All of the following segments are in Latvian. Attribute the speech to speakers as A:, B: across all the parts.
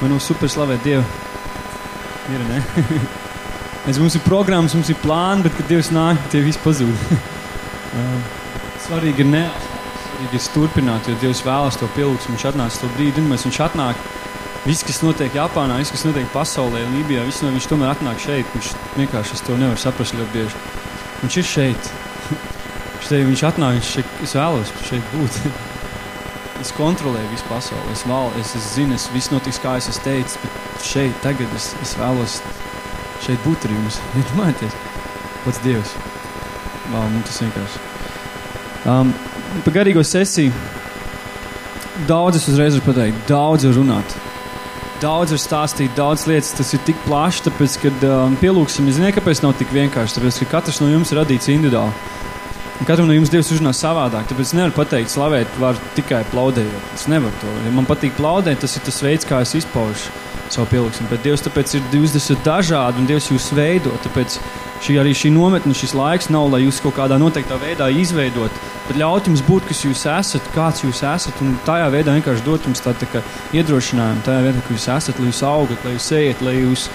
A: Vai nu super slavēt Dievu? Ir, ne? Mēs, mums ir programmas, mums ir plāni, bet, kad Dievs nāk, tie visi pazūd. Svarīgi ir neapstāties, svarīgi ir turpināt, jo Dievs vēlas to pielūgt. Viņš atnāca to brīdi, un viņš atnāk. Viss, kas notiek Japānā, viss, kas notiek pasaulē, Lībijā, viss no viņš tomēr atnāk šeit. Viņš vienkārši to nevar saprast ļoti bieži. Viņš ir šeit. Viņš, te, viņš atnāk, viņš šeit, es vēlos šeit būt. Es kontrolēju visu pasauli. Es, val, es, es zinu, es viss notiks, kā es esmu teicis, bet šeit, tagad es, es vēlos šeit būt ar jums. Iedomājieties, pats Dievs. Wow, man tas vienkārši. Um, par garīgo sesiju daudz es uzreiz varu pateikt, daudz var runāt. Daudz var stāstīt, daudz lietas. Tas ir tik plašs, tāpēc, kad um, pielūgsim, es nezinu, kāpēc nav tik vienkārši. Tāpēc, ka katrs no jums ir radīts individuāli. Katram no jums Dievs uzrunā savādāk. Tāpēc es nevaru pateikt, slavēt, var tikai plaudējot. Es nevaru to. Ja man patīk plaudēt, tas ir tas veids, kā es izpaužu savu pielūgsmu. Bet Dievs tāpēc ir, jūs esat dažādi un Dievs jūs veido. Tāpēc šī arī šī nometne, šis laiks nav, lai jūs kaut kādā noteiktā veidā izveidot, bet ļaut jums būt, kas jūs esat, kāds jūs esat, un tajā veidā vienkārši dot jums tādu tā iedrošinājumu, tajā veidā, ka jūs esat, lai jūs augat, lai jūs ejat, lai jūs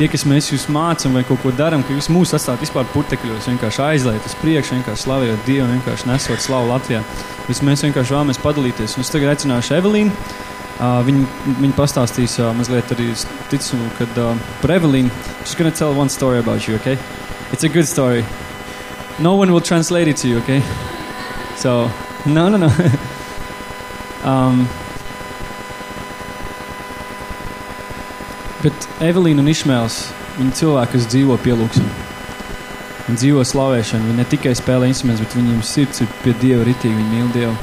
A: tie, kas mēs jūs mācām vai kaut ko darām, ka jūs mūs atstāt vispār putekļos, vienkārši aizliet uz priekšu, vienkārši slavējot Dievu, vienkārši nesot slavu Latvijā. Vis mēs vienkārši vēlamies padalīties. Un es tagad aicināšu Evelīnu. Uh, viņa, viņa pastāstīs uh, mazliet arī, es ticu, kad uh, par Evelīnu. She's gonna tell one story about you, okay? It's a good story. No one will translate it to you, okay? So, no, no, no. um, bet Evelīna un Išmēls, viņi cilvēki, kas dzīvo pielūgsmē. Viņi dzīvo slavēšanu, viņi ne tikai spēlē instrumentus, bet viņiem sirds ir pie Dieva ritīgi, viņi mīl Dievu.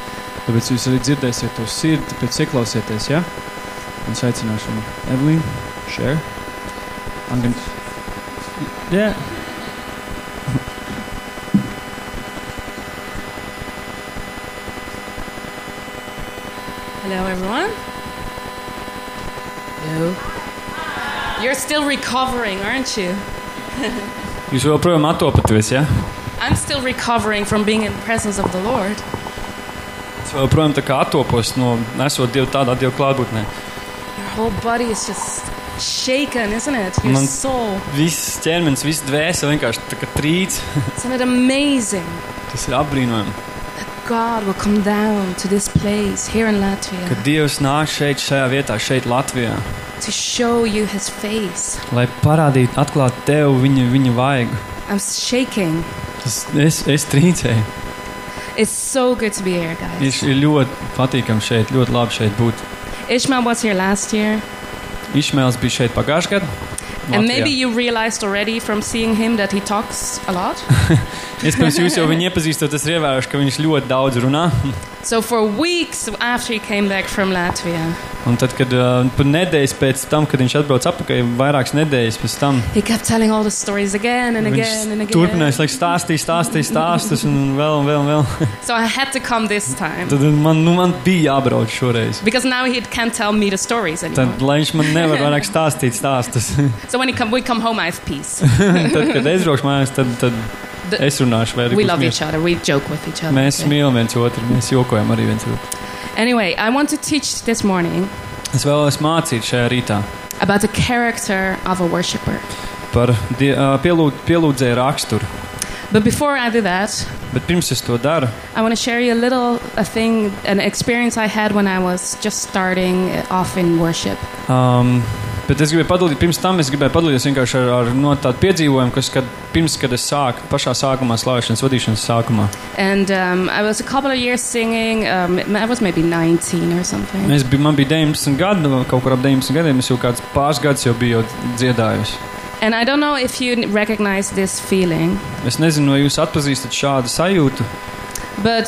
A: Tāpēc jūs arī dzirdēsiet to sirdi, tāpēc ieklausieties, ja? Un viņu. Evelīna, share. I'm gonna... Yeah.
B: Still recovering, aren't you?
A: Jūs joprojām attopaties, ja?
B: I'm still recovering from being in the presence of the Lord.
A: Es joprojām tā kā attopos no esot Dievu tādā Dieva klātbūtnē.
B: Your whole body is just shaken, isn't it? Your
A: Man-
B: soul.
A: Viss ķermenis, viss dvēsele vienkārši tā kā trīc.
B: Isn't it amazing
A: Tas ir apbrīnojami,
B: that God will come down to this place here in Latvia
A: Dievs nāk šeit, šajā vietā, šeit Latvijā,
B: to show you his face?
A: lai parādītu, atklātu tev viņa, viņa vaigu.
B: I'm shaking.
A: Tas, es, es trīcēju.
B: It's so good to be here,
A: Ir,
B: guys.
A: ir ļoti patīkami šeit, ļoti labi šeit būt.
B: Ishmael was here last year,
A: Išmēls bija šeit pagājušajā gadā.
B: and
A: Latvijā.
B: maybe you realized already from seeing him that he talks a lot.
A: Iespējams, jūs jau viņu iepazīstat, es ir ievērojuši, ka viņš ļoti daudz runā.
B: So for weeks after he came back from Latvia,
A: Un tad, kad uh, pat nedēļas pēc tam, kad viņš atbrauc atpakaļ, vairākas nedēļas pēc tam,
B: he kept telling all the stories again and
A: viņš
B: again and again.
A: turpināja laikam stāstīt, stāstīt, stāstus un vēl un vēl. Un vēl.
B: So I had to come this time
A: tad man, nu, man bija jābrauc šoreiz.
B: because now he can't tell me the stories anymore.
A: Tad, lai viņš man nevar vairāk stāstīt stāstus.
B: So when he come, we come home, I have peace.
A: tad, kad es braukšu mājās, tad, tad
B: The-
A: es runāšu. vai arī
B: we
A: būs
B: love
A: miers.
B: each other. We joke with each other.
A: Mēs
B: Okay.
A: mīlam viens otru, mēs jokojam arī viens otru.
B: Anyway, I want to teach this morning
A: Es vēlos mācīt šajā rītā
B: about the character of a worshiper.
A: par die- ā, pielūd, pielūdzēju raksturu.
B: But before I do that,
A: Bet pirms es to daru,
B: I want to share you a little a thing, an experience I had when I was just starting off in worship.
A: Um, bet es gribēju padalīties, pirms tam es gribēju padalīties vienkārši ar, ar no tādu piedzīvojumu, kas, kad, pirms, kad es sāku, pašā sākumā, slāpšanas vadīšanas sākumā.
B: And um, I was a couple of years singing. Um, I was maybe 19 or something.
A: Es biju, man bija 19 gadi, kaut kur ap 19 gadiem, es jau kāds pāris gadus jau biju dziedājusi.
B: And I don't know if you recognize this feeling,
A: Es nezinu, vai jūs atpazīstat šādu sajūtu.
B: but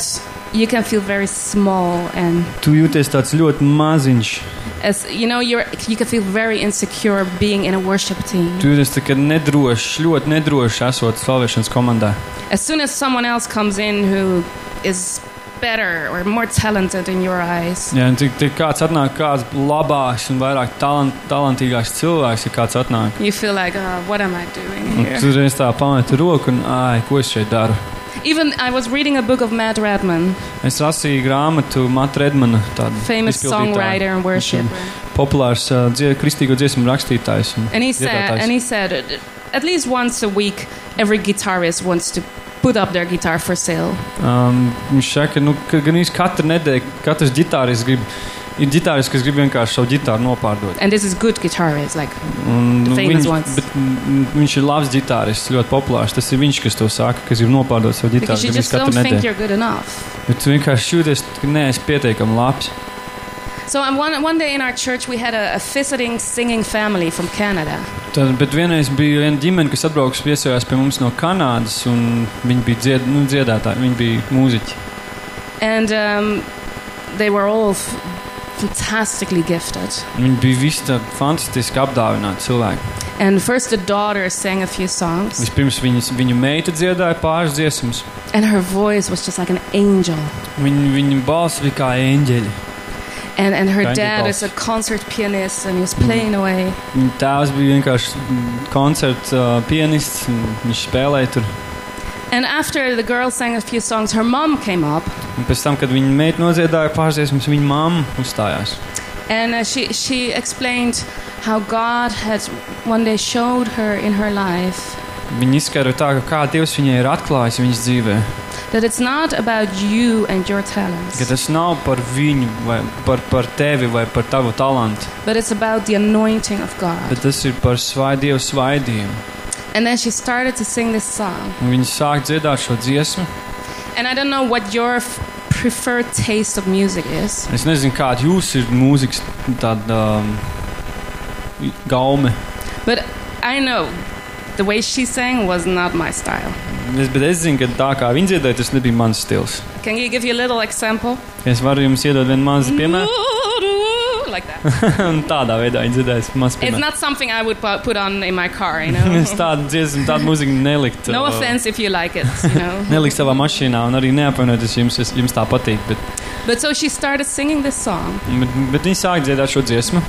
B: you can feel very small and
A: Tu jūties tāds ļoti maziņš,
B: as you know you're you can feel very insecure being in a worship team.
A: tu jūties tā kā nedrošs, ļoti nedrošs esot slavēšanas komandā.
B: As soon as someone else comes in who is better or more talented in your eyes,
A: un tik, tik kāds atnāk, kāds labāks un vairāk talant, talantīgāks cilvēks, ja kāds atnāk.
B: you feel like, oh, what am I doing
A: Un
B: here?
A: tu reiz tā pameti roku un, ai, ko es šeit daru?
B: Even I was reading a book of Matt Redman,
A: Es lasīju grāmatu Mata Redmana, tādu
B: famous songwriter and worshiper.
A: populārs uh, dzie, kristīgo dziesmu rakstītājs. un
B: And he said, and he said, at least once a week, every guitarist wants to put up their guitar for sale.
A: Um, viņš saka, nu, ka gan īsti katru nedēļu, katrs ģitārists grib, ir ģitārists, kas grib vienkārši savu ģitāru nopārdot.
B: And this is good guitarists, like
A: Un,
B: The
A: nu,
B: famous
A: viņš,
B: ones.
A: bet, mm, viņš ir labs ģitārists, ļoti populārs. Tas ir viņš, kas to saka, kas grib nopārdot savu ģitāru.
B: because you
A: gan
B: just
A: īsti
B: don't
A: katru
B: think
A: nedēļu.
B: you're good enough.
A: Bet tu vienkārši jūties, ka neesi pietiekami labs.
B: So um, one, one day in our church, we had a, a visiting singing family from Canada.
A: Tad, bet vienreiz bija viena ģimene, kas atbrauks viesojās pie mums no Kanādas, un viņi bija dzied, nu, dziedātāji, viņi bija mūziķi.
B: And um, they were all f- fantastically gifted.
A: Viņi bija visi tādi fantastiski apdāvināti cilvēki.
B: And first, the daughter sang a few songs,
A: Vispirms viņas, viņu meita dziedāja pāris dziesmas.
B: and her voice was just like an angel.
A: Viņa, viņa balss bija kā eņģeļi.
B: And, and her
A: Kind of
B: dad
A: boss.
B: is a concert pianist, and he was playing away.
A: Viņa tēvs bija vienkārši mm, koncerts uh, pianists, un viņš spēlēja tur.
B: And after the girl sang a few songs, her mom came up,
A: Un pēc tam, kad viņa meita nodziedāja pāris dziesmas, viņa mamma uzstājās.
B: and uh, she she explained how God had one day showed her in her life
A: Viņa izskaidroja tā, ka kā Dievs viņai ir atklājis viņas dzīvē.
B: that it's not about you and your
A: Ka
B: talents,
A: tas nav par viņu, vai par, par tevi, vai par tavu talantu,
B: but it's about the anointing of God.
A: bet tas ir par svai, Dievu svaidījumu.
B: And then she started to sing this song.
A: Un Viņa sāk dziedāt šo dziesmu.
B: And I don't know what your f- preferred taste of music is,
A: Es nezinu, kāda jūs ir mūzikas tāda um, gaume.
B: but I know the way she sang was not my style.
A: Es, bet es zinu, ka tā kā viņa dziedāja, tas nebija mans stils.
B: Can you give you a little example?
A: Es varu jums iedot vienu mazu piemēru.
B: Like that.
A: Un tādā veidā viņa dziedāja. Maz
B: It's
A: piemēru.
B: not something I would pu- put on in my car, you know.
A: Es tādu dziesmu, tādu mūziku neliktu.
B: No
A: uh,
B: offense if you like it, you know.
A: Nelikt savā mašīnā un arī neapvainojieties, ja jums, es- jums tā patīk. Bet,
B: But so she started singing this song
A: bet, bet viņi sāk dziedāt šo dziesmu.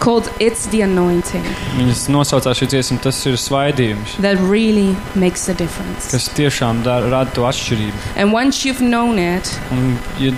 B: called It's the Anointing
A: Viņas nosaucās šī dziesma, tas ir svaidījums,
B: that really makes a difference.
A: kas tiešām da- rada to atšķirību.
B: And once you've known it,
A: Un, ja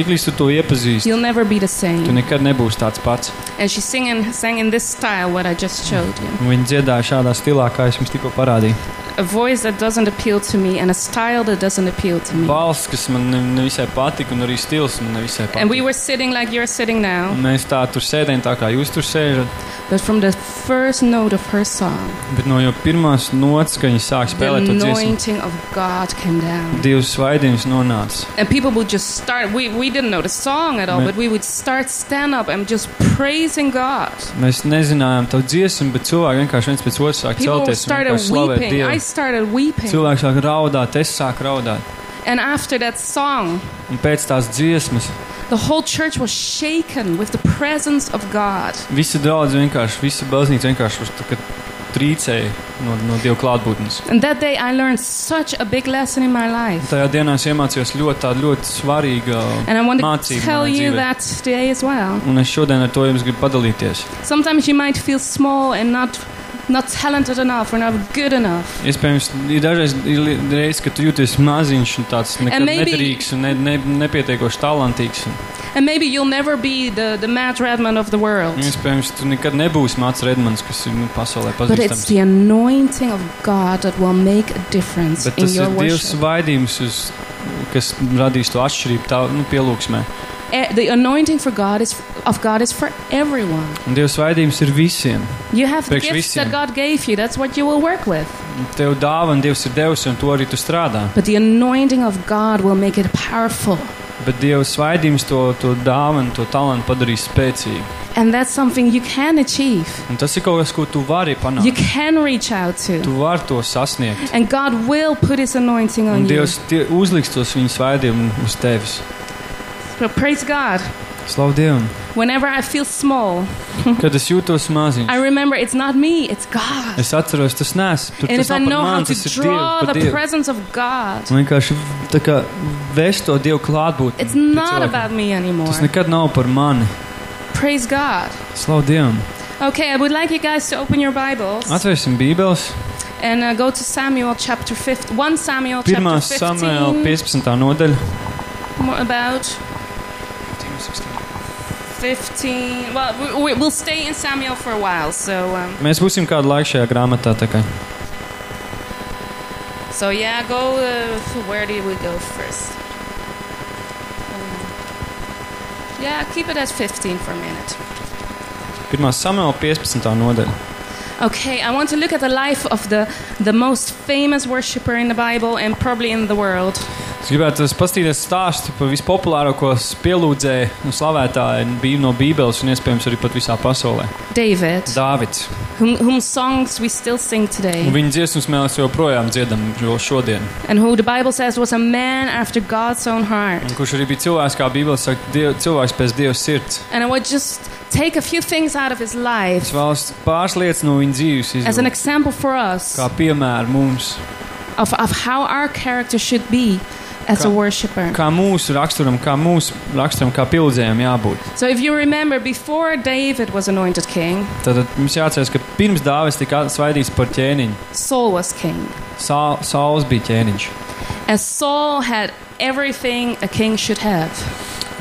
A: tiklīdz tu to iepazīsti,
B: you'll never be the
A: tu
B: same.
A: nekad nebūsi tāds pats.
B: And she sang in, sang in this style, what I just showed you.
A: Un Viņi dziedāja šādā stilā, kā es jums tikko parādīju.
B: A voice that doesn't appeal to me and a style that doesn't appeal to me.
A: Balsts, kas man ne- nevisai patika, un arī stils man nevisai
B: And we
A: patika.
B: were sitting like you're sitting now,
A: Un mēs tā tur sēdējām, tā kā jūs tur sēžat.
B: but from the first note of her song,
A: Bet no jau pirmās nots, kad viņi sāk
B: the
A: spēlēt to dziesmu,
B: anointing of God came down.
A: divas svaidījums nonāca.
B: And people would just start, we, we didn't know the song at all,
A: Me-
B: but we would start stand up and just praising God.
A: Mēs nezinājām to dziesmu, bet cilvēki vienkārši viens pēc otras sāk
B: People
A: celties un
B: started
A: vienkārši slavēt
B: weeping. I
A: Dievu.
B: Started weeping.
A: Cilvēki sāk raudāt, es sāku raudāt.
B: And after that song,
A: Un pēc tās dziesmas
B: the whole church was shaken with the presence of God.
A: visi draudzi vienkārši, visa baznīca vienkārši uz tā trīcēja no, no Dieva klātbūtnes.
B: And that day I learned such a big lesson in my life.
A: Tajā dienā es iemācījos ļoti tādu ļoti svarīgu
B: And I want to
A: mācību
B: tell
A: manā
B: you
A: dzīvē.
B: that today as well.
A: Un es šodien ar to jums gribu padalīties.
B: Sometimes you might feel small and not not talented enough or not good enough.
A: Iespējams, ir dažreiz ir li- reizes, kad tu jūties maziņš un tāds nekad
B: And maybe-
A: nederīgs un ne, ne, nepietiekoši talantīgs. Un,
B: And maybe you'll never be the, the Matt Redman of the world.
A: iespējams, tu nekad nebūsi Mats Redmans, kas ir nu, pasaulē
B: But it's
A: pazīstams.
B: the anointing of God that will make a difference
A: Bet
B: in
A: tas
B: your
A: ir Dievs
B: worship.
A: svaidījums, uz, kas radīs to atšķirību tā, nu, pielūgsmē.
B: Eh, The anointing for God is of God is for everyone.
A: Un Dievs svaidījums ir visiem.
B: You have
A: Priekš
B: gifts that
A: visiem.
B: God gave you. That's what you will work with.
A: Tev dāvana Dievs ir devis, un to arī tu strādā.
B: But the anointing of God will make it powerful.
A: Bet Dieva svaidījums to, to dāvanu, to talantu padarīs spēcīgu.
B: And that's something you can achieve.
A: Un tas ir kaut kas, ko tu vari
B: You
A: panākt.
B: can reach out
A: Tu
B: to.
A: vari to sasniegt.
B: And God will put his anointing
A: Un
B: on you.
A: Dievs uzliks tos viņa svaidījumu uz tevis.
B: So praise God.
A: Slavu Dievam!
B: Whenever I feel small,
A: Kad es jūtos maziņš,
B: I remember it's not me, it's God.
A: es atceros, tas nes. Tur
B: And
A: tas
B: if I
A: nav
B: know
A: par
B: how
A: mani,
B: to
A: tas ir
B: draw
A: Dievs.
B: the
A: Dievu.
B: presence of God,
A: Un vienkārši tā kā vēst to Dievu klātbūtni.
B: it's
A: pie
B: not
A: cilvēkiem.
B: about me anymore.
A: Tas nekad nav par mani.
B: Praise God.
A: Slavu Dievam!
B: Okay, I would like you guys to open your Bibles
A: Atvērsim Bībeles.
B: and uh, go to Samuel chapter 5, 1 Samuel
A: Pirmā
B: chapter
A: Samuela
B: 15.
A: 15. nodaļa.
B: More about 15. Well, we, we- we'll stay in Samuel for a while. So, um,
A: Mēs būsim kādu laiku šajā grāmatā. tā kā.
B: so yeah, go. Uh, where did we go first? Um, yeah, keep it at 15 for a minute.
A: Pirmā Samuela 15. nodaļa.
B: Okay, I want to look at the life of the, the most famous worshiper in the Bible and probably in the world.
A: Es gribētu paskatīties stāstu par vispopulārāko pielūdzēju un slavētāju bija no Bībeles un iespējams arī pat visā pasaulē.
B: David,
A: Dāvids.
B: whom, whom songs we still sing
A: Un
B: today,
A: viņa dziesmas mēs joprojām dziedam jo šodien.
B: and who the Bible says was a man after God's own heart.
A: Un kurš arī bija cilvēks, kā Bībele saka, diev, cilvēks pēc Dieva sirds.
B: And I would just take a few things out of his
A: Es
B: life
A: vēlos pāris lietas no viņa dzīves
B: as an
A: izvilkt,
B: example for us
A: kā piemēru mums,
B: of, of how our character should be as a
A: Kā-
B: worshiper.
A: kā mūsu raksturam, kā mūsu raksturam, kā pildzējiem jābūt.
B: So if you remember, before David was anointed king,
A: Tad mums jāatcerās, ka pirms Dāvis tika svaidīts par ķēniņu,
B: Saul was king.
A: Sā, Sauls bija ķēniņš.
B: And Saul had everything a king should have.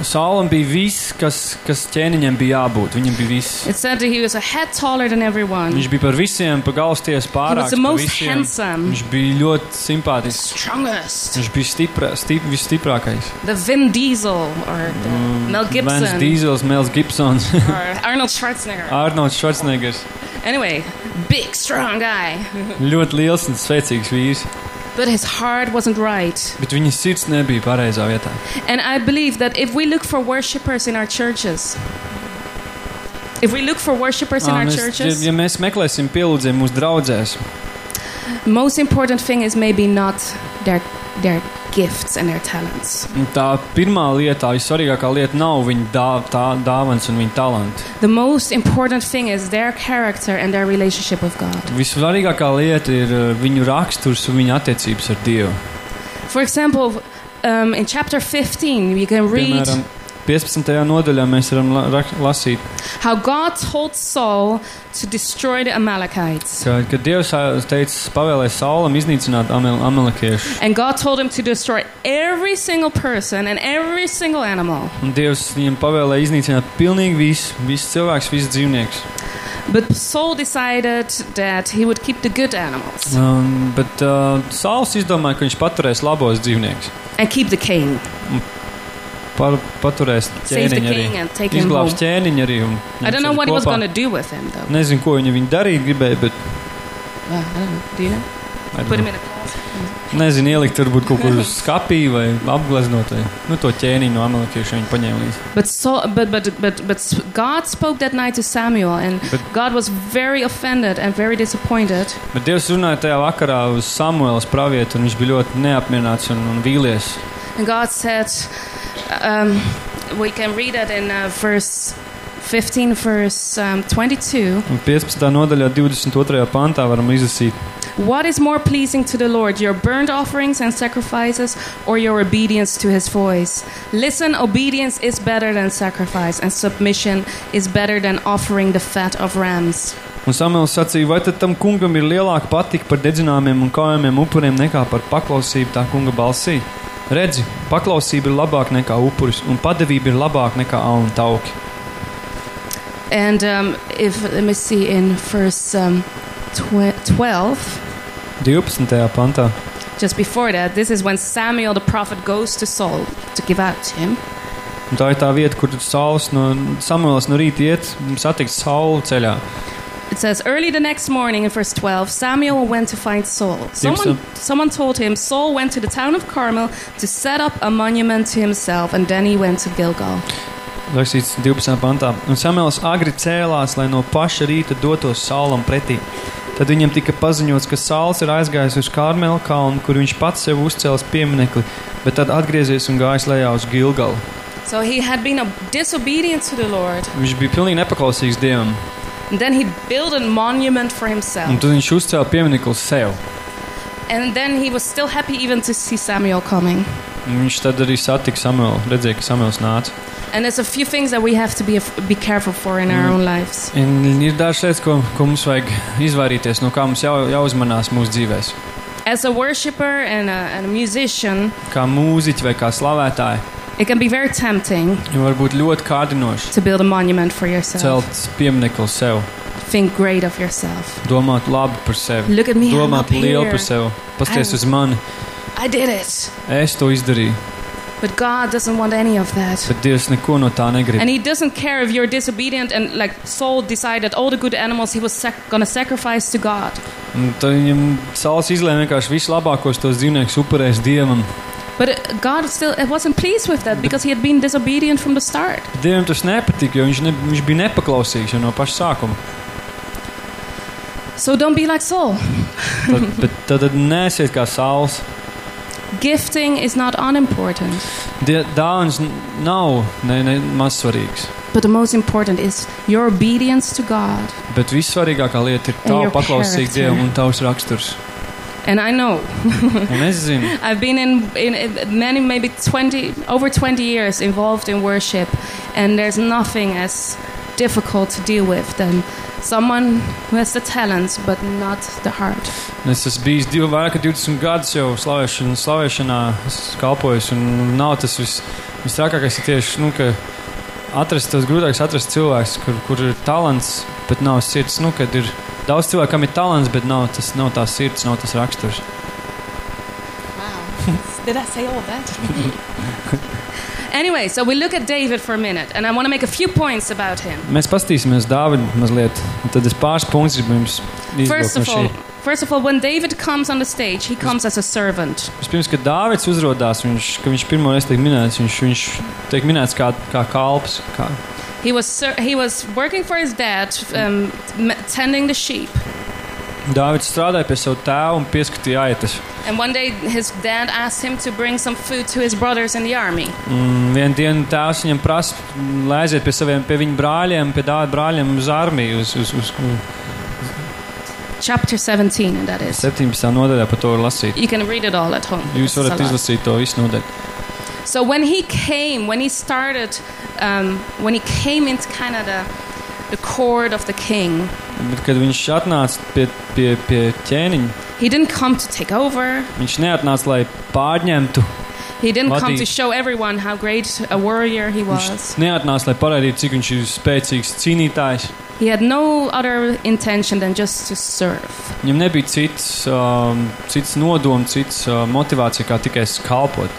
A: Saulam bija viss, kas, kas ķēniņam bija jābūt. Viņam bija viss.
B: It said that he was a head taller than everyone.
A: Viņš bija par visiem, pa galvasties
B: He was the most
A: visiem.
B: handsome,
A: Viņš bija ļoti simpātisks.
B: strongest.
A: Viņš bija stipra, stip, visstiprākais.
B: The Vin Diesel or the Mel
A: Vans
B: Gibson
A: Dīzels, Mels Gibsons,
B: or Arnold Schwarzenegger.
A: Arnolds Schwarzeneggers.
B: Anyway, big, strong guy.
A: Ļoti liels un spēcīgs vīrs,
B: But his heart wasn't right.
A: bet viņa sirds nebija pareizā vietā.
B: And I believe that if we look for worshippers in our churches, if we look for worshippers in
A: Ā,
B: our
A: mēs, ja,
B: churches,
A: ja mēs meklēsim pielūdzējumu mūsu draugzēs,
B: most important thing is maybe not their their gifts and their talents.
A: tā pirmā lieta, vissvarīgākā lieta nav viņa dā, tā, dāvans un viņa talanti.
B: The most important thing is their character and their relationship with God.
A: Vissvarīgākā lieta ir uh, viņu raksturs un viņa attiecības ar Dievu.
B: For example, um, in chapter 15, we can read
A: Piemēram, 15. nodaļā mēs varam la, rak- lasīt,
B: how God told Saul to destroy the Amalekites.
A: ka, ka Dievs ā, teica, pavēlēja Saulam iznīcināt amel, amalekiešu.
B: And God told him to destroy every single person and every single animal.
A: Un Dievs viņam pavēlēja iznīcināt pilnīgi visu, visu cilvēks, visu dzīvnieks.
B: But Saul decided that he would keep the good animals
A: Um, bet uh, Sauls izdomāja, ka viņš paturēs labos dzīvniekus.
B: and keep the king.
A: Par, paturēs ķēniņu arī. Izglābs ķēniņu arī.
B: I don't know what he was
A: kopā.
B: going to do with him, though.
A: Nezinu, ko viņa, viņa darīt gribēja, bet
B: Uh, I don't know. Do you know? Put him in a closet.
A: nezinu, ielikt varbūt kaut kur uz skapī vai apgleznot. Nu, to ķēniņu no amalekiešu viņa paņēma līdzi.
B: But, Saul, but, but, but, but God spoke that night to Samuel, and
A: But-
B: God was very offended and very disappointed.
A: Bet Dievs runāja tajā vakarā uz Samuēlas pravietu, un viņš bija ļoti neapmierināts un, un vīlies.
B: And God said, um, we can read it in uh, verse 15, verse um, 22.
A: Un 15. nodaļā, 22. pantā, varam izlasīt,
B: What is more pleasing to the Lord, your burnt offerings and sacrifices, or your obedience to his voice? Listen, obedience is better than sacrifice, and submission is better than offering the fat of rams.
A: Un Samuēls sacīja, vai tad tam kungam ir lielāka patika par dedzināmiem un kājumiem upuriem nekā par paklausību tā kunga balsī? Redzi, paklausība ir labāka nekā upuris, un padevība ir labāka nekā auna tauki.
B: And um, if, let me see, in verse um, tw- 12,
A: 12. pantā.
B: just before that, this is when Samuel the prophet goes to Saul to give out to him.
A: Un tā ir tā vieta, kur Sauls no Samuēls no rīta iet, satikt Saulu ceļā.
B: Says, Early the next morning in verse 12, Samuel went to find Saul. Someone, someone told him Saul went to the town of Carmel to set up a monument to himself, and then he went to Gilgal.
A: Rakstīts 12. pantā. Un Samuēls agri cēlās, lai no paša rīta dotos Saulam pretī. Tad viņam tika paziņots, ka Sauls ir aizgājis uz Kārmela kalnu, kur viņš pats sev uzcēlis pieminekli, bet tad atgriezies un gājis lejā uz Gilgalu.
B: So he had been ob- disobedient to the Lord,
A: Viņš bija pilnīgi nepaklausīgs Dievam,
B: and then he built a monument for
A: un
B: himself.
A: tad viņš uzcēla pieminekli sev.
B: And then he was still happy even to see Samuel coming.
A: Un viņš tad arī satika Samuelu, redzēja, ka Samuels nāca.
B: And there's a few things that we have to be, be careful for in our
A: Mm.
B: own lives.
A: Un ir dažas lietas, ko, ko mums vajag izvairīties, no kā mums jau, jāuzmanās mūsu dzīvēm.
B: As a worshiper and a, and a musician,
A: Kā mūziķi vai kā slavētāji.
B: It can be very tempting
A: Jo var būt ļoti kārdinoši
B: to build a monument for yourself.
A: celt pieminekli sev,
B: Think great of yourself.
A: domāt labi par sevi,
B: Look at me, I'm
A: domāt
B: up
A: lielu
B: here.
A: par sevi, pasties
B: I-
A: uz mani.
B: I did it.
A: Es to izdarīju,
B: But God doesn't want any of that.
A: bet Dievs neko no tā negrib.
B: And he doesn't care if you're disobedient and like Saul decided all the good animals he was sac- gonna sacrifice to God.
A: Un tad viņam Sauls izlēma vienkārši vislabākos tos dzīvniekus upurēs Dievam.
B: But God still wasn't pleased with that because he had been disobedient from the start.
A: Dievam tas nepatika, jo viņš, ne, viņš bija nepaklausīgs jau no paša sākuma.
B: So don't be like Saul.
A: Tad, bet tad, tad nesiet kā Sauls.
B: Gifting is not unimportant,
A: Die- Dāvans nav ne, ne, mazsvarīgs.
B: but the most important is your obedience to God.
A: Bet vissvarīgākā lieta ir tava
B: character.
A: Dievam un tavs raksturs.
B: And I know
A: Un es zinu,
B: I've been in, in, many, maybe 20, over 20 years involved in worship, and there's nothing as difficult to deal with than someone who has the talents but not the heart.
A: es esmu bijis divi, vairāk kā 20 gadus jau slavēšanā, slavēšanā kalpojis. Un nav tas vis, visākākais ir tieši, nu, ka atrast tos grūtākais atrast cilvēks, kur, kur ir talants, bet nav sirds. Nu, kad ir daudz cilvēku, kam ir talants, bet nav, tas, nav tā sirds, nav tas raksturs.
B: Wow. Did I say all that? anyway, so we look at David for a minute, and I want to make a few points about him.
A: Mēs paskatīsimies Dāvidu mazliet, un tad es pāris punktus gribu jums
B: First of all, first of all, when David comes on the stage, he comes as a servant.
A: Vispirms, kad Dāvids uzrādās, viņš, ka viņš pirmo reizi tiek minēts, viņš, viņš tiek minēts kā, kā kalps. Kā,
B: He was ser- he was working for his dad, um, m- tending the sheep.
A: Dāvids strādāja pie sava tēva un pieskatīja aitas.
B: And one day his dad asked him to bring some food to his brothers in the army.
A: Un Vienu dienu tēvs viņam prasa, lai aiziet pie saviem, pie viņa brāļiem, pie Dāvida brāļiem uz armiju, uz, uz, uz,
B: Chapter 17, and that
A: uz
B: is.
A: 17. nodaļā par to var lasīt.
B: You can read it all at home.
A: Jūs
B: It's a
A: varat
B: lot.
A: izlasīt to visu nodaļu.
B: So when he came, when he started, um, when he came into kind of the, the court of the king,
A: Bet, kad viņš atnāca pie, pie, pie ķēniņa,
B: he didn't come to take over.
A: viņš neatnāca, lai pārņemtu.
B: He didn't come
A: Vadīt.
B: to show everyone how great a warrior he
A: Viņš
B: was.
A: neatnāca, lai parādītu, cik viņš ir spēcīgs cīnītājs.
B: He had no other intention than just to serve.
A: Viņam nebija cits, um, cits nodoms, cits uh, motivācija, kā tikai kalpot.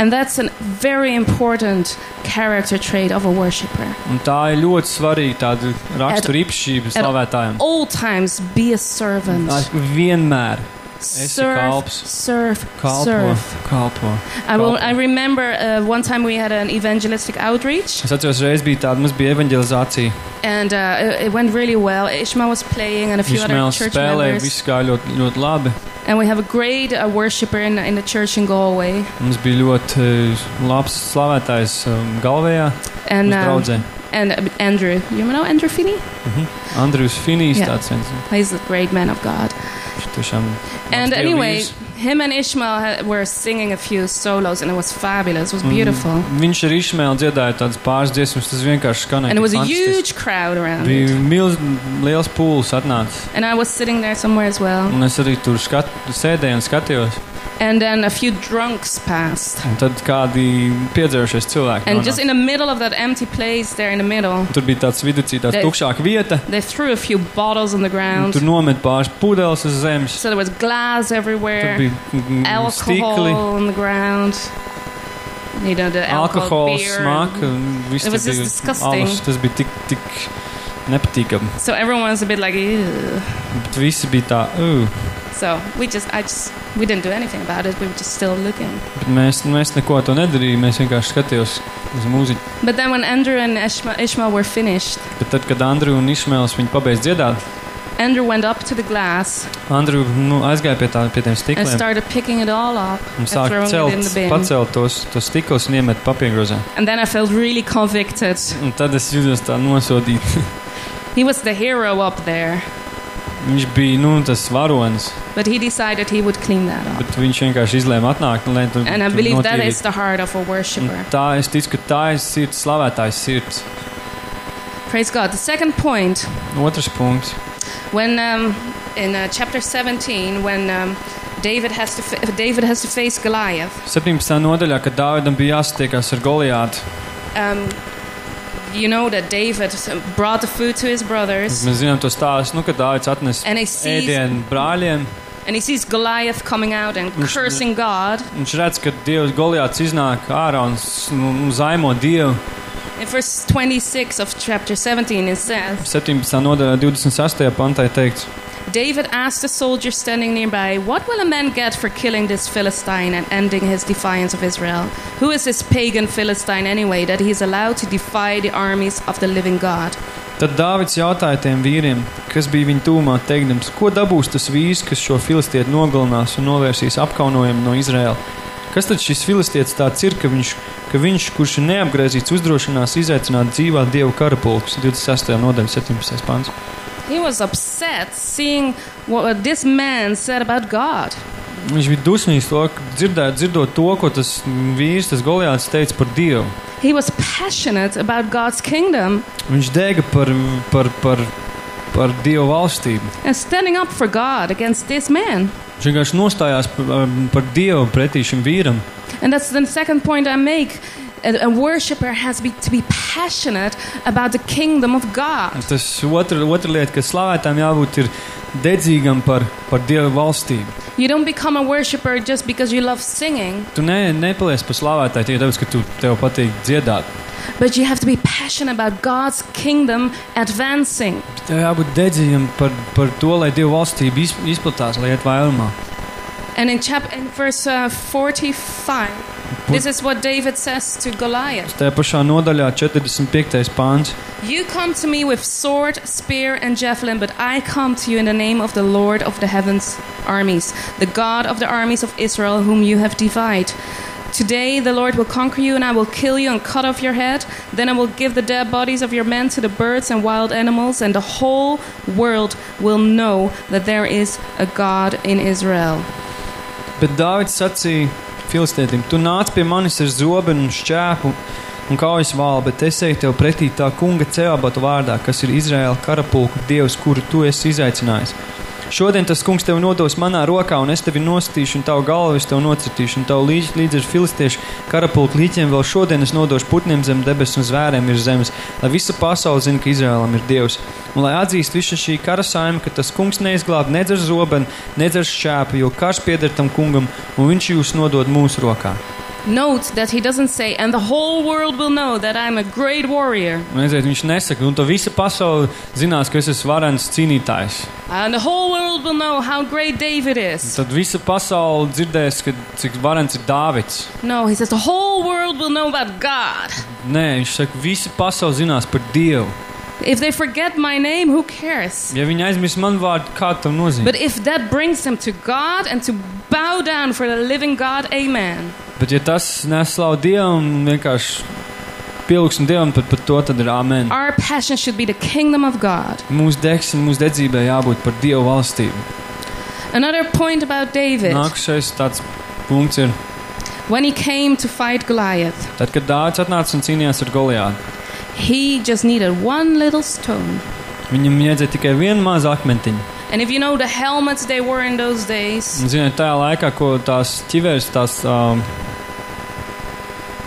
B: And that's a very important character trait of a worshiper.
A: Un tā ir ļoti svarīga tāda rakstura īpašība
B: at-
A: slavētājiem.
B: All times be a servant.
A: Tā Vienmēr esi
B: Serve,
A: kalps.
B: serve,
A: kalpo,
B: serve.
A: kalpo.
B: I, will,
A: kalpo.
B: I remember uh, one time we had an evangelistic outreach,
A: Es atceros, reiz bija tāda, mums bija evanģelizācija.
B: and uh, it, it went really well. Ishmael was playing, and a few other
A: Išmēls
B: church
A: spēlēja,
B: members.
A: viss gāja ļoti, ļoti labi.
B: And we have a great uh, worshiper in, in the church in Galway.
A: Mums bija ļoti uh, labs slavētājs um, galvējā,
B: And, um, and uh, Andrew, you know Andrew Finney?
A: Andrejs Finijs
B: Yeah.
A: tāds viens.
B: He's a great man of God. And anyway. Him and Ishmael ha- were singing a few solos, and it was fabulous. It was beautiful.
A: Mm, Viņš ar Išmēlu dziedāja tādas pāris dziesmas, tas vienkārši skanēja.
B: And it was a
A: fantastiski.
B: huge crowd around
A: Bija
B: it.
A: milz, liels pūlis atnācis.
B: And I was sitting there somewhere as well.
A: Un es arī tur skat, sēdēju un skatījos.
B: And then a few drunks passed.
A: Un tad kādi piedzērušies cilvēki.
B: And
A: nonāca.
B: just in the middle of that empty place there in the middle,
A: Tur bija tāds viducī, tāds
B: They-
A: tukšāka vieta.
B: they threw a few bottles on the
A: Un
B: ground.
A: tur nomet pāris pudeles uz zemes.
B: So there was glass
A: Tur
B: everywhere,
A: bija mm, stikli,
B: alcohol on the ground. You know, the alcohol,
A: alkohols,
B: beer.
A: smaka. un Viss
B: It was
A: tur
B: just
A: bija
B: disgusting.
A: alus. Tas bija tik, tik nepatīkami.
B: So everyone was a bit like, Ew.
A: Bet visi bija tā, uh,
B: So we just, I just, we didn't do anything about it. We were just still looking.
A: bet mēs, mēs neko to nedarījām. Mēs vienkārši skatījāmies uz mūziku.
B: But then when Andrew and Ishmael, were finished,
A: Bet tad, kad Andriu un Išmēls viņi pabeidz dziedāt,
B: Andrew went up to the glass
A: Andriu nu, aizgāja pie, tā, pie tiem
B: and
A: stikliem
B: started picking it all up
A: un
B: and the
A: celt, pacelt tos, tos stiklus un iemet papīrgrozā.
B: And then I felt really convicted.
A: Un tad es jūtos tā nosodīts.
B: He was the hero up there,
A: Viņš bija nu, tas varonis,
B: but he decided he would clean that up.
A: bet viņš vienkārši izlēma atnākt un tur
B: And I believe that
A: notīrītu.
B: is the heart of a
A: Un
B: worshiper.
A: Tā es ticu, ka tā ir sirds, slavētājs sirds.
B: Praise God. The second point,
A: Otrs punkts.
B: When um, in uh, chapter 17, when um, David has to fa- David has to face Goliath.
A: 17. nodaļā, kad Dāvidam bija jāsatiekās ar Goliātu.
B: Um, you know that David brought the food to his brothers,
A: Mēs zinām to stāstu, nu, kad Dāvids atnes
B: and he sees
A: ēdienu brāļiem.
B: and he sees Goliath coming out and
A: Viņš-
B: cursing God.
A: Viņš redz, ka Dievs Goliāts iznāk ārā un s- nu, nu, zaimo Dievu.
B: In verse 26 of chapter 17, it says
A: 17. nodaļā, 26. pantā ir teikts,
B: David asked the soldier standing nearby, What will a man get for killing this Philistine and ending his defiance of Israel? Who is this pagan Philistine anyway that he is allowed to defy the armies of the living God?
A: Tad Dāvids jautāja tiem vīriem, kas bija viņa tūmā, teikdams, ko dabūs tas vīrs, kas šo filistieti nogalinās un novērsīs apkaunojumu no Izraēla. Kas tad šis filistietis tāds ir, ka viņš, ka viņš kurš ir neapgriezīts, uzdrošinās izaicināt dzīvā dievu karapulkus? 26. nodaļa, 17. pants.
B: He was upset seeing what this man said about God.
A: Viņš bija dusmīgs to, dzirdēt, dzirdot to, ko tas vīrs, tas Goliāts teica par dievu.
B: He was passionate about God's kingdom
A: Viņš dega par, par, par, par dievu valstību. Viņš vienkārši nostājās par, par dievu pretī šim vīram.
B: And that's the second point I make. A, a worshiper has be, to be passionate about the kingdom of God.
A: Tas otra, otra lieta, ka slavētājiem jābūt ir dedzīgam par, par dievu valstību.
B: You don't become a worshiper just because you love singing,
A: Tu ne, nepaliec par slavētāju tikai tāpēc, ka tu, tev patīk dziedāt.
B: But you have to be passionate about God's kingdom advancing.
A: Tev jābūt dedzīgam par, par to, lai dievu valstība izplatās, lai iet vairumā.
B: And in chapter in verse uh, 45, this is what David says to Goliath.
A: Tajā pašā nodaļā, 45. pāns.
B: You come to me with sword, spear, and javelin, but I come to you in the name of the Lord of the heavens armies, the God of the armies of Israel, whom you have defied. Today the Lord will conquer you, and I will kill you and cut off your head. Then I will give the dead bodies of your men to the birds and wild animals, and the whole world will know that there is a God in Israel.
A: Bet Dāvids sacīja filistētim: Tu nāc pie manis ar zobenu un šķēpu un kaujas vālu, bet es eju tev pretī tā kunga Ceabata vārdā, kas ir Izraēla karapulku dievs, kuru tu esi izaicinājis. Šodien tas kungs tevi nodos manā rokā, un es tevi nostīšu, un tavu galvu es tev nocirtīšu, un tavu līdz, līdz ar filistiešu karapulku līķiem vēl šodien es nodošu putniem zem debesu un zvēriem virs zemes, lai visa pasaule zina, ka Izraēlam ir dievs. Un lai atzīst visa šī kara saima, ka tas kungs neizglāb nedz ar zobenu, nedz ar šķēpu, jo karš pieder tam kungam, un viņš jūs nodod mūsu rokā.
B: Note that he doesn't say, and the whole world will know that I'm a great warrior.
A: Un, redziet, viņš nesaka, un to visa pasaule zinās, ka es esmu varens cīnītājs.
B: And the whole world will know how great David is.
A: Tad visa pasaule dzirdēs, ka, cik varens ir Dāvids.
B: No, he says the whole world will know about God.
A: Nē, viņš saka, visa pasaule zinās par Dievu.
B: If they forget my name, who cares?
A: Ja viņi aizmirst manu vārdu, kāda tam nozīmē?
B: But if that brings them to God and to bow down for the living God, amen.
A: Bet, ja tas neslav Dievam un vienkārši pielūgsim Dievam par, par to, tad ir amen.
B: Our passion should be the kingdom of God.
A: Mūsu deksme, mūsu dedzībai jābūt par Dievu valstību.
B: Another point about David
A: Nākamais tāds punkts ir,
B: when he came to fight Goliath,
A: tad, kad Dāvids atnāca un cīnījās ar Goliātu,
B: he just needed one little stone.
A: viņam iedzēja tikai vienu mazu akmentiņu.
B: And if you know the helmets they wore in those days,
A: Un, Ziniet, tajā laikā, ko tās ķiveres, tās um,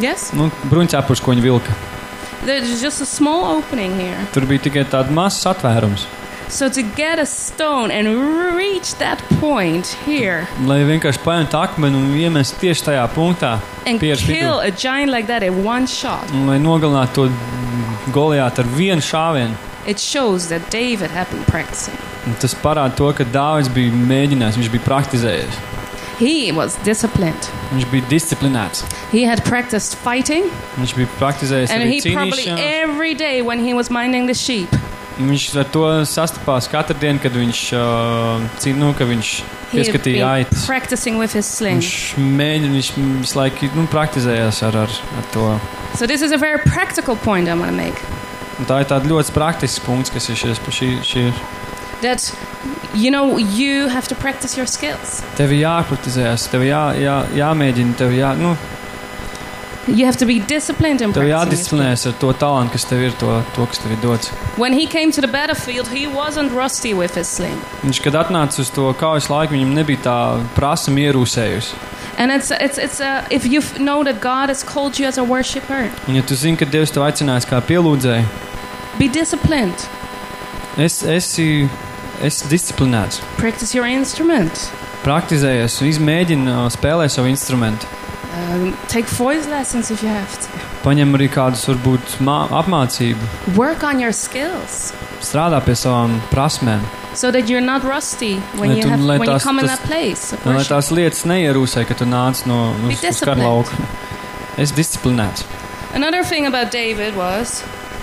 B: yes,
A: nu, bruņķēpuši, ko viņi vilka,
B: there's just a small opening here.
A: tur bija tikai tāds mazs atvērums.
B: So to get a stone and reach that point here.
A: Lai vienkārši paņemtu akmeni un iemestu tieši tajā punktā,
B: and kill a giant like that in one shot,
A: un lai nogalinātu to Goliātu ar vienu šāvienu.
B: it shows that David had been practicing.
A: Un Tas parāda to, ka Dāvids bija mēģinājis, viņš bija praktizējies,
B: He was disciplined.
A: viņš bija disciplinēts,
B: He had practiced fighting,
A: viņš bija praktizējies
B: and
A: arī
B: he probably every day when he was minding the sheep,
A: Viņš ar to sastapās katru dienu, kad viņš uh, cīnījās, nu, ka viņš pieskatīja aitas. Viņš mēģina, viņš visu laiku nu, praktizējās ar, ar, ar to.
B: So this is a very practical point I want to make.
A: Un tā ir tāda ļoti praktisks punkts, kas ir šis, šī, šī.
B: That you know you have to practice your skills.
A: Tev jāpraktizējas, tev jā, jā, jāmēģina, tev jā, nu,
B: You have to be disciplined in
A: Tev jādisciplinējas ar to talantu, kas tev ir, to, to kas tev ir dots.
B: When he came to the battlefield, he wasn't rusty with his sling.
A: Viņš, kad atnāca uz to kaujas laiku, viņam nebija tā prasa ierūsējusi.
B: And it's it's it's uh, if you know that God has called you as a worshiper,
A: Un, ja tu zini, ka Dievs tev aicinājis kā pielūdzēji,
B: be disciplined.
A: es esi, esi disciplinēts,
B: Practice your instrument.
A: praktizējies un izmēģini uh, spēlēt savu instrumentu.
B: Um, take voice lessons if you have to.
A: Paņem arī kādus, varbūt, mā, apmācību,
B: Work on your skills
A: strādā pie savām prasmēm,
B: so that you're not rusty when
A: Lai
B: you
A: tu-
B: have
A: lai
B: when you
A: tās-
B: come in
A: tas-
B: that place. of
A: lai
B: worship.
A: tās lietas neierūsē, ka tu nāc no
B: Be
A: uz, uz
B: disciplined.
A: karlauka. Es disciplinēts.
B: Another thing about David was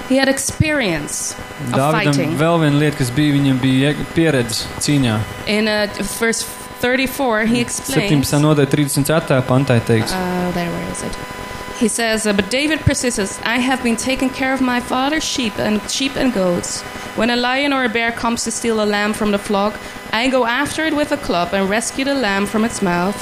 B: he had experience of
A: Dāvidam
B: fighting.
A: vēl viena lieta, kas bija, viņam bija ie- pieredze cīņā.
B: In uh, verse 34, he explains.
A: 17. nodaļa 34. teikts.
B: Uh, there, where is it? He says, but David persists. I have been taking care of my father's sheep and sheep and goats. When a lion or a bear comes to steal a lamb from the flock, I go after it with a club and rescue the lamb from its mouth.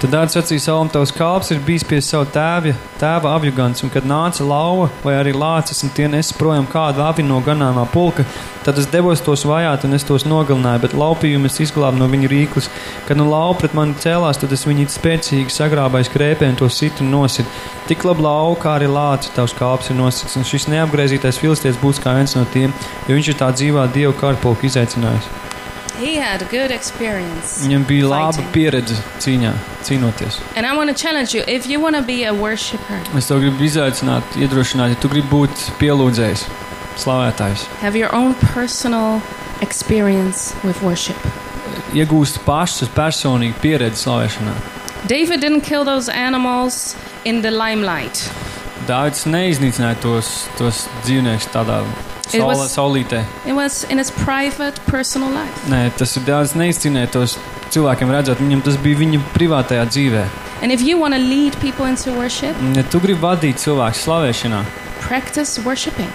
A: Tad Dārts sacīja, Salam, tavs kalps ir bijis pie sava tēva, tēva apjugants, un kad nāca lauva vai arī lācis, un tie nes projām kādu avi no ganāmā pulka, tad es devos tos vajāt, un es tos nogalināju, bet laupījumu es izglābu no viņa rīklus. Kad nu lauva pret mani cēlās, tad es viņu spēcīgi sagrābāju skrēpē un to situ un nositu. Tik labi lauva, kā arī lācis, tavs kalps ir nosits, un šis neapgriezītais filisties būs kā viens no tiem, jo viņš ir tā dzīvā dievu karpulku izaicinājis.
B: He had a good experience.
A: Viņam bija laba pieredze cīņā, cīnoties.
B: And I want to challenge you if you want to be a worshiper,
A: Es tev gribu izaicināt, iedrošināt, ja tu gribi būt pielūdzējs, slavētājs,
B: have your own personal experience with worship.
A: iegūst pašas personīgi pieredzi slavēšanā.
B: David didn't kill those animals in the limelight.
A: Dāvids neiznīcināja tos, tos dzīvniekus tādā
B: It
A: saulē,
B: was-
A: saulītē.
B: It was in his private, personal life.
A: Nē, tas ir Dāvids neizcīnīja tos cilvēkiem redzēt, viņam tas bija viņa privātajā dzīvē.
B: And if you want to lead people into worship,
A: Un, Ja tu gribi vadīt cilvēku slavēšanā,
B: practice worshiping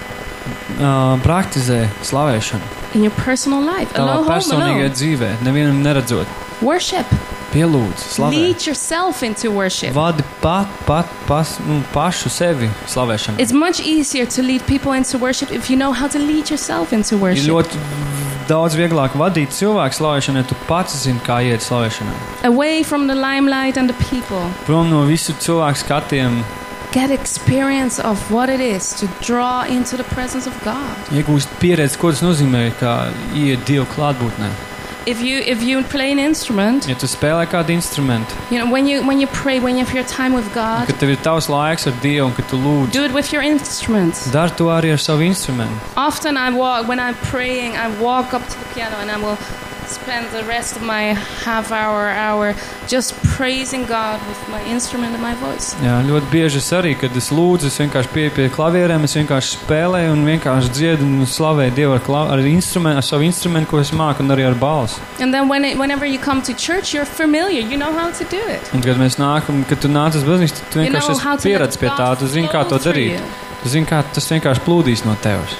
A: uh, praktizē slavēšanu.
B: in your personal life.
A: Tavā
B: Alone, home
A: personīgajā
B: alone.
A: dzīvē, nevienam neredzot.
B: Worship.
A: Pielūdz, slavē.
B: Lead yourself into worship.
A: Vadi pat, pat, pas, nu, pašu sevi slavēšanā.
B: It's much easier to lead people into worship if you know how to lead yourself into
A: Ir
B: worship.
A: ļoti daudz vieglāk vadīt cilvēku slavēšanai, ja tu pats zini, kā iet slavēšanā.
B: Away from the limelight and the people.
A: Prom no visu cilvēku skatiem,
B: Get experience of what it is to draw into the presence of God.
A: iegūst pieredzi, ko tas nozīmē, kā iet Dieva klātbūtnē.
B: If you if you play an instrument,
A: Ja tu spēlē kādu instrumentu,
B: you know when you when you pray, when you have your time with God,
A: kad tev ir tavs laiks ar Dievu un kad tu lūdz,
B: do it with your instruments.
A: dari to arī ar savu instrumentu.
B: Often I walk when I'm praying, I walk up to the piano and I will spend the rest of my half hour, hour just praising God with my instrument and my voice.
A: Jā, ļoti bieži es arī, kad es lūdzu, es vienkārši pieeju pie klavierēm, es vienkārši spēlēju un vienkārši dziedu un slavēju Dievu ar, kla- ar, instrumentu, ar savu instrumentu, ko es māku, un arī ar balsi.
B: And then when it, whenever you come to church, you're familiar. You know how to do it.
A: Un, kad mēs nākam, kad tu nāc uz baznīcu, tu
B: You know
A: vienkārši esi pieredzējis pie tā, tu zini, kā to darīt.
B: you.
A: Tu zini, kā tas vienkārši plūdīs no tevis.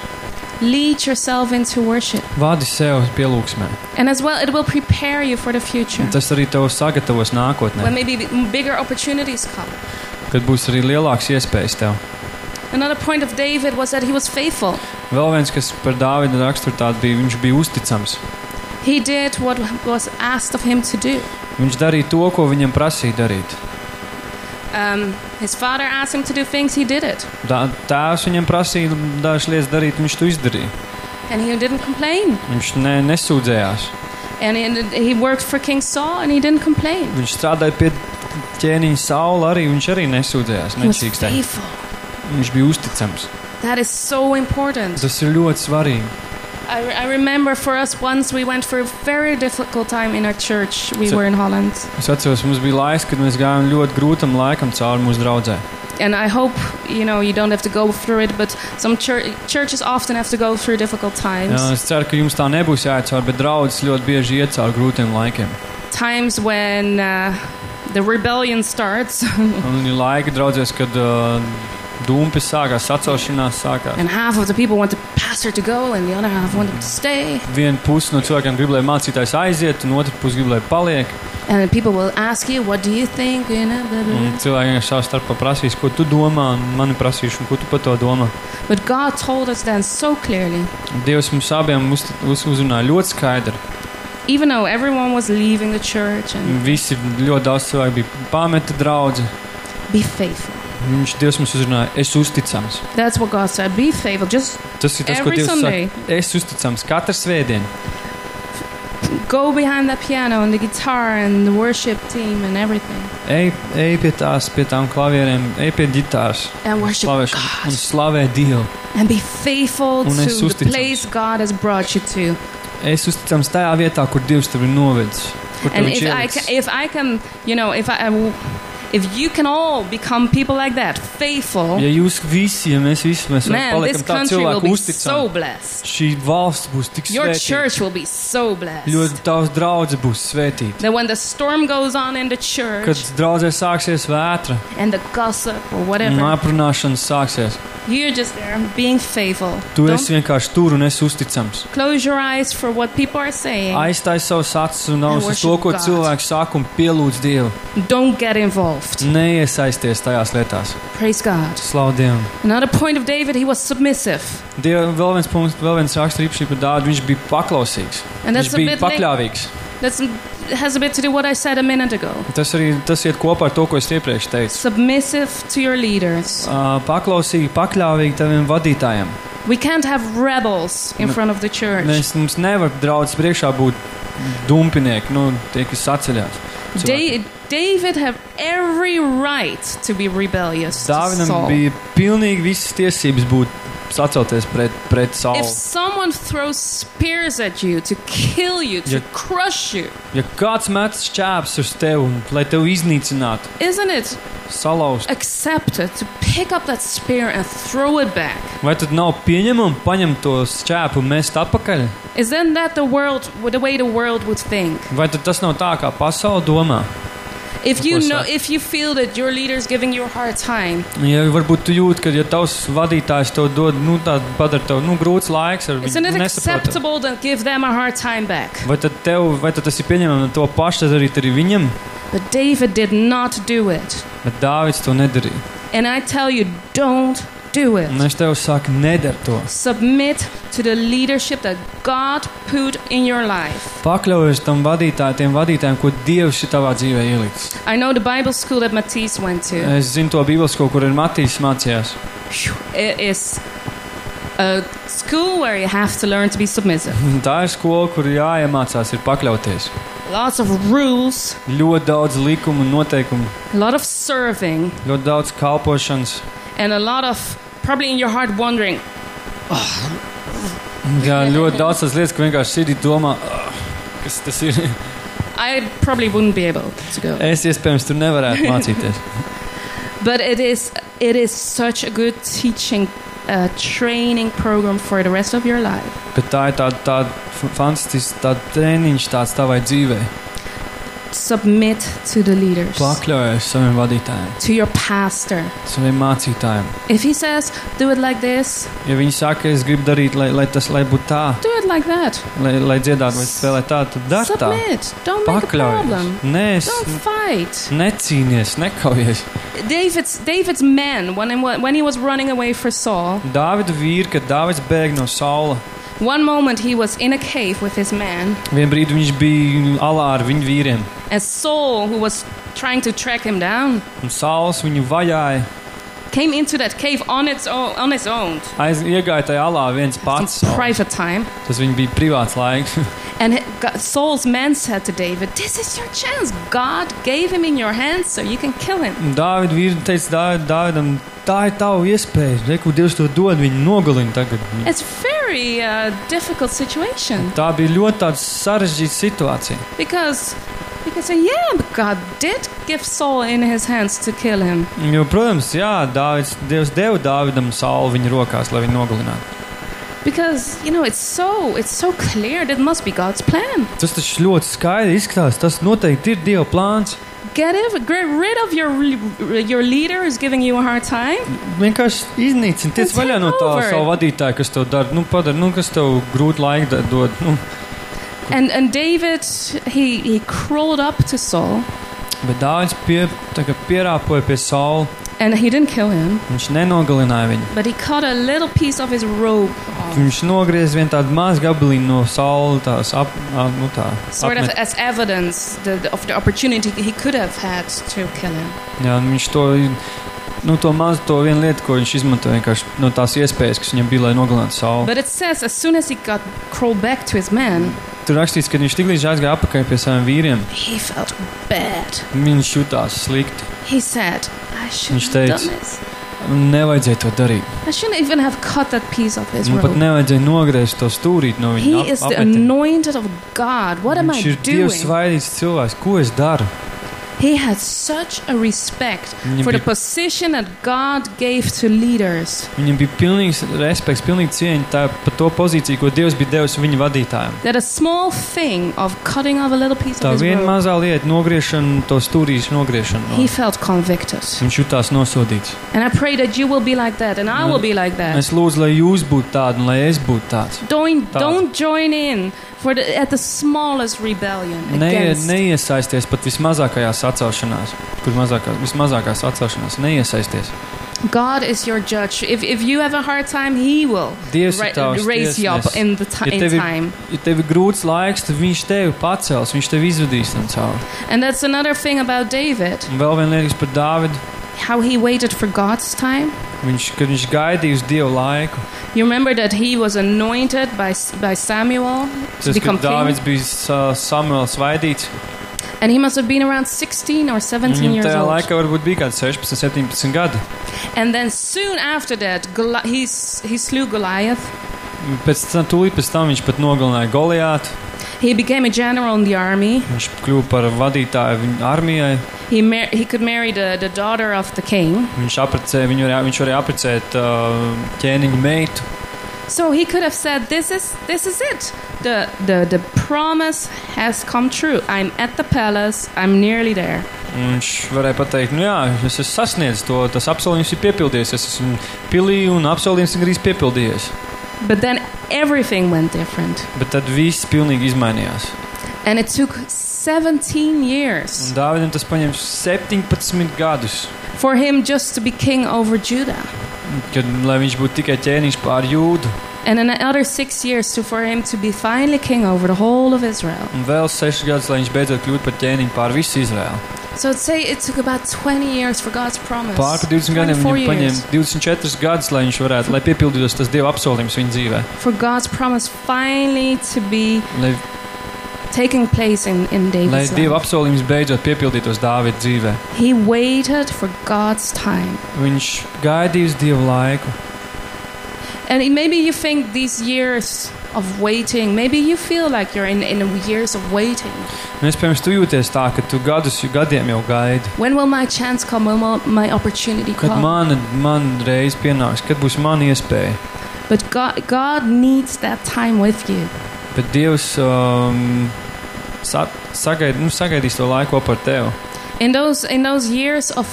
B: Lead yourself into worship.
A: Vadi sev pielūgsmē.
B: And as well, it will prepare you for the future.
A: Tas arī tev sagatavos
B: When
A: nākotnē,
B: maybe b- bigger opportunities come.
A: kad būs arī lielāks iespējas tev.
B: Another point of David was that he was faithful.
A: Vēl viens, kas par Dāvida raksturu tādu bija, viņš bija uzticams.
B: He did what was asked of him to do.
A: Viņš darīja to, ko viņam prasīja darīt.
B: Um, his father asked him to do things, he did it.
A: Da, tēvs viņam prasīja dažas lietas darīt, viņš to izdarīja.
B: And he didn't complain.
A: Viņš ne, nesūdzējās.
B: And he, he worked for King Saul and he didn't complain.
A: Viņš strādāja pie ķēniņa saula, arī viņš arī nesūdzējās.
B: He was
A: Nečīkstē.
B: faithful.
A: Viņš bija uzticams.
B: That is so important.
A: Tas ir ļoti svarīgi.
B: I, I remember for us once we went through a very difficult time in our church. We
A: So-
B: were in Holland.
A: Es atceros, mums bija laiks, kad mēs gājām ļoti grūtam laikam cauri mūsu draudzē.
B: And I hope, you know, you don't have to go through it, but some chur- churches often have to go through difficult times.
A: Jā, es ceru, ka jums tā nebūs jāiet cauri, bet draudzes ļoti bieži iet cauri grūtiem laikiem.
B: Times when uh, the rebellion starts
A: Un ir laiki draudzēs, kad uh, dumpi sākās, sacelšanās sākās.
B: and half of the people want the pastor to go and the other half want him to stay.
A: Viena puse no cilvēkiem grib, lai mācītājs aiziet, un otra puse grib, lai paliek.
B: And people will ask you, what do you think? You know, blah, blah,
A: Un cilvēki savā starpā prasīs, ko tu domā, un mani prasīšu, un ko tu par to domā.
B: But God told us then so clearly,
A: Dievs mums abiem uz, uz, uzrunāja ļoti skaidri.
B: even though everyone was leaving the church and
A: Visi ļoti daudz cilvēku bija pameta draugi.
B: be faithful.
A: Viņš Dievs mums uzrunāja, es uzticams.
B: That's what God said. Be faithful. Just
A: Tas ir tas, ko
B: Every
A: Dievs
B: Sunday.
A: saka. Es uzticams katru svētdienu.
B: go behind the piano and the guitar and the worship team and everything
A: Ej, ej pie tās, pie tām klavierēm, ej pie ģitāras.
B: and worship
A: Slavēšana un
B: God
A: slavē Dievu.
B: and be faithful to
A: es
B: the
A: uzticams.
B: place God has brought you to.
A: Es uzticams tajā vietā, kur Dievs tevi novedis. Kur tev
B: And if I, can, if I can, you know, if I, if you can all become people like that, faithful,
A: Ja jūs visi, ja mēs visi mēs
B: man, this
A: paliekam tādi
B: country will
A: cilvēki
B: be
A: uzticami,
B: so blessed.
A: šī valsts būs tik
B: Your
A: svētīta.
B: church will be so blessed.
A: Ļoti daudz draudz būs svētīti.
B: That when the storm goes on in the
A: Kad
B: church
A: draudzē sāksies vētra
B: and the gossip or
A: un
B: whatever,
A: aprunāšanas sāksies,
B: you're just there being faithful.
A: tu
B: Don't
A: esi vienkārši tur un esi uzticams.
B: close your eyes for what people are saying.
A: Aizstāj savus acis un ausis uz to,
B: worship
A: ko
B: God.
A: cilvēks saka un pielūdz Dievu.
B: Don't get involved.
A: Neiesaisties tajās lietās.
B: Praise God.
A: Slavu Dievam.
B: Another point of David, he was submissive.
A: Dieva vēl viens punkts, vēl viens raksturīpašība par Dāvidu. Viņš bija paklausīgs. Viņš bija pakļāvīgs.
B: that's has a bit to do what I said a minute ago.
A: Tas arī tas iet kopā ar to, ko es iepriekš teicu.
B: Submissive to your leaders.
A: Uh, paklausīgi, pakļāvīgi taviem vadītājiem.
B: We can't have rebels in front of the church.
A: Mēs mums nevar draudz priekšā būt dumpinieki, nu, tie, kas saceļās.
B: Da- David had every right to be rebellious.
A: Dāvinam bija pilnīgi visas tiesības būt sacelties pret, pret
B: If
A: Saulu.
B: someone throws spears at you to kill you, to
A: Ja-
B: crush you,
A: Ja kāds met šķēps uz tevi, un, lai tevi iznīcinātu,
B: isn't it
A: salauzt,
B: accepted to pick up that spear and throw it back?
A: vai tad nav pieņemami paņemt to šķēpu un mest atpakaļ?
B: Isn't that the world, the way the world would think?
A: Vai tad tas nav tā, kā pasaule domā?
B: If you
A: course
B: know,
A: not.
B: if you feel that your leader is giving you a hard time,
A: Ja varbūt tu jūti, ka ja tavs vadītājs tev dod, nu, tādu padara tev, nu, grūts laiks, ar
B: isn't it
A: viņu nesaprot.
B: acceptable to give them a hard time back?
A: Vai tad tev, vai tad tas ir pieņemami un to pašu darīt arī viņam?
B: But David did not do it.
A: Bet Dāvids to nedarīja.
B: And I tell you, don't do it.
A: Un es tev saku, nedara to.
B: Submit to the leadership that God put in your life.
A: Pakļaujies tam vadītājam, tiem vadītājiem, ko Dievs ir tavā dzīvē ielicis.
B: I know the Bible school that Matisse went to.
A: Es zinu to Bībeles skolu, kur ir Matīs mācījās.
B: It is a school where you have to learn to be submissive.
A: Tā ir skola, kur jāiemācās ir pakļauties.
B: Lots of rules,
A: Ļoti daudz likumu un noteikumu,
B: a lot of serving,
A: ļoti daudz kalpošanas.
B: and a lot of probably in your heart wondering,
A: Jā, ļoti daudz tas lietas, ka vienkārši sirdī domā, "Ah, kas tas ir.
B: I probably wouldn't be able to go.
A: Es iespējams tur nevarētu mācīties.
B: But it is it is such a good teaching uh, training program for the rest of your life.
A: Bet tā ir tāda, tāda fantastiska tāda treniņš tāds tavai dzīvei.
B: Submit to the leaders,
A: Pakļaujies saviem vadītājiem,
B: to your pastor.
A: saviem mācītājiem.
B: If he says, do it like this,
A: Ja viņi saka, es gribu darīt, lai, lai tas lai būtu tā,
B: do it like that.
A: lai, lai dziedātu vai spēlētu tā, tad dari tā.
B: Submit. Don't make a
A: Pakļaujies.
B: problem.
A: Nē, es
B: Don't fight.
A: necīnies, nekaujies.
B: David's David's men when when he was running away for Saul.
A: Dāvida vīri, kad Dāvids bēg no saula,
B: One moment he was in a cave with his men,
A: vienā brīdī viņš bija alā ar viņu vīriem.
B: And Saul, who was trying to track him down,
A: Un saules viņu vajāja,
B: came into that cave on its own. On his own,
A: aiz, iegāja tajā alā viens pats.
B: in private time.
A: Tas viņa bija privāts laiks.
B: And he- God- Saul's men said to David, "This is your chance. God gave him in your hands, so you can kill him."
A: Un Dāvida vīri teica Dāvid- Dāvidam, tā ir tava iespēja. Reku, Dievs to dod, viņu nogalina tagad.
B: It's very uh, difficult situation
A: Tā bija ļoti tāda sarežģīta situācija.
B: because "Yeah, but God did give Saul in his hands to kill him."
A: Jo, protams, jā, Dāvids, Dievs deva Dāvidam sauli viņa rokās, lai viņu nogalinātu.
B: Because you know it's so it's so clear that must be God's plan.
A: Tas taču ļoti skaidri izskatās. Tas noteikti ir Dieva plāns.
B: Get, it, get rid of your your leader who's giving you a hard time.
A: Vienkārši iznīcina, tiec vaļā no tā
B: over.
A: savu vadītāju, kas tev dara, nu, padara, nu, kas tev grūti laiku dod. Nu,
B: And and David he he crawled up to Saul
A: Bet Dāvids pie, tā kā pierāpoja pie Saula.
B: and he didn't kill him,
A: Viņš nenogalināja viņu.
B: but he cut a little piece of his robe off.
A: Viņš nogriez vienu tādu mazu gabaliņu no Saula, tās ap, ap, nu tā.
B: Sort of
A: apmet.
B: as evidence the, the- of the opportunity he could have had to kill him.
A: Jā, un viņš to, nu, to mazu, to vienu lietu, ko viņš izmanto vienkārši no tās iespējas, kas viņam bija, lai nogalinātu Saulu.
B: But it says as soon as he got crawled back to his men,
A: Tur rakstīts, ka viņš tik līdz aizgāja apakaļ pie saviem vīriem.
B: he felt bad.
A: Viņš jutās slikti.
B: He said,
A: Viņš
B: have
A: teica,
B: done this.
A: Nevajadzēja to darīt.
B: I shouldn't even have cut that piece of his
A: Man pat nevajadzēja nogriezt to stūrīt no viņa.
B: He
A: ap-
B: is the
A: apmetiem.
B: anointed of God. What am I
A: Viņš ir Dievs
B: doing?
A: svaidīts cilvēks. Ko es daru?
B: He had such a respect
A: Viņam
B: for the
A: bija,
B: position that God gave to leaders
A: viņam bija pilnīgs respekts, pilnīgi cieņa tā, par to pozīciju, ko Dievs bija devis viņa vadītājiem.
B: that a small thing of cutting off a little piece
A: Tā
B: of his
A: viena
B: robe,
A: mazā lieta, nogriešana, to stūrīšu nogriešana.
B: he
A: No.
B: felt convicted.
A: Viņš jutās nosodīts.
B: And I pray that you will be like that, and I will be like that.
A: Es lūdzu, lai jūs būtu tādi un lai es būtu tāds.
B: Don't
A: Tāda.
B: don't join in for the, at the smallest rebellion
A: Neie,
B: against.
A: neiesaisties pat vismazākajās atcelšanās, kur mazākās, vismazākās atcelšanās. Neiesaisties.
B: God is your judge. If if you have a hard time, He will
A: Dievs
B: ra-
A: ir tavs
B: raise you up
A: tiesnesis.
B: in the ti-
A: Ja
B: in
A: tev ir-
B: time.
A: Ja tev ir grūts laiks, tad viņš tevi pacels, viņš tevi izvedīs tam cauri.
B: And that's another thing about David,
A: Un vēl viena lieta par Dāvidu.
B: how he waited for God's time.
A: Viņš, kad viņš gaidīja uz Dievu laiku,
B: You remember that he was anointed by by Samuel to
A: tas,
B: become
A: kad
B: king,
A: Dāvids bija sa- Samuels vaidīts,
B: and he must have been around 16 or 17
A: viņam
B: years
A: tajā
B: old.
A: laikā varbūt bija kāds 16, 17 gadi.
B: And then soon after that, Goli- he's, he slew Goliath.
A: Pēc tam, tūlīt pēc tam viņš pat nogalināja Goliātu.
B: He became a general in the army.
A: Viņš kļuva par vadītāju viņa armijai.
B: He mar- he could marry the, the daughter of the king.
A: Viņš, apprecēja, viņu, varēja- viņš varēja apprecēt uh, ķēniņa meitu.
B: So he could have said, "This is this is it. The the the promise has come true. I'm at the palace. I'm nearly there."
A: Un Viņš varēja pateikt, nu jā, es esmu sasniedzis to, tas apsolījums ir piepildījies. Es esmu pilī un apsolījums ir gandrīz piepildījies.
B: But then everything went different,
A: Bet tad viss pilnīgi izmainījās.
B: and it took 17 years
A: Un Dāvidam tas paņem 17 gadus,
B: for him just to be king over Judah,
A: kad, lai viņš būtu tikai ķēniņš pār jūdu.
B: And another six years to for him to be finally king over the whole of Israel.
A: Un vēl 6 gadus, lai viņš beidzot kļūtu par ķēniņu pār visu Izraēlu.
B: So I'd say it took about 20 years for God's promise.
A: Pār par 20 gadiem
B: 24
A: viņam paņēma
B: years
A: 24 gadus, lai viņš varētu, lai piepildītos tas Dieva apsolījums viņa dzīvē.
B: for God's promise finally to be
A: Lai,
B: taking place in, in
A: lai
B: David's
A: Dieva
B: life.
A: apsolījums beidzot piepildītos Dāvida dzīvē.
B: He waited for God's time.
A: Viņš gaidīja uz Dieva laiku.
B: And it- maybe you think these years of waiting, maybe you feel like you're in, in years of waiting.
A: Un iespējams, tu jūties tā, ka tu gadus gadiem jau gaidi.
B: When will my chance come? When will my opportunity
A: Kad
B: come?
A: man, man reiz pienāks, kad būs mana iespēja.
B: But God, God needs that time with you.
A: Bet Dievs um, sa sagaid, nu, sagaidīs to laiku kopā ar tevi.
B: In those, in those years of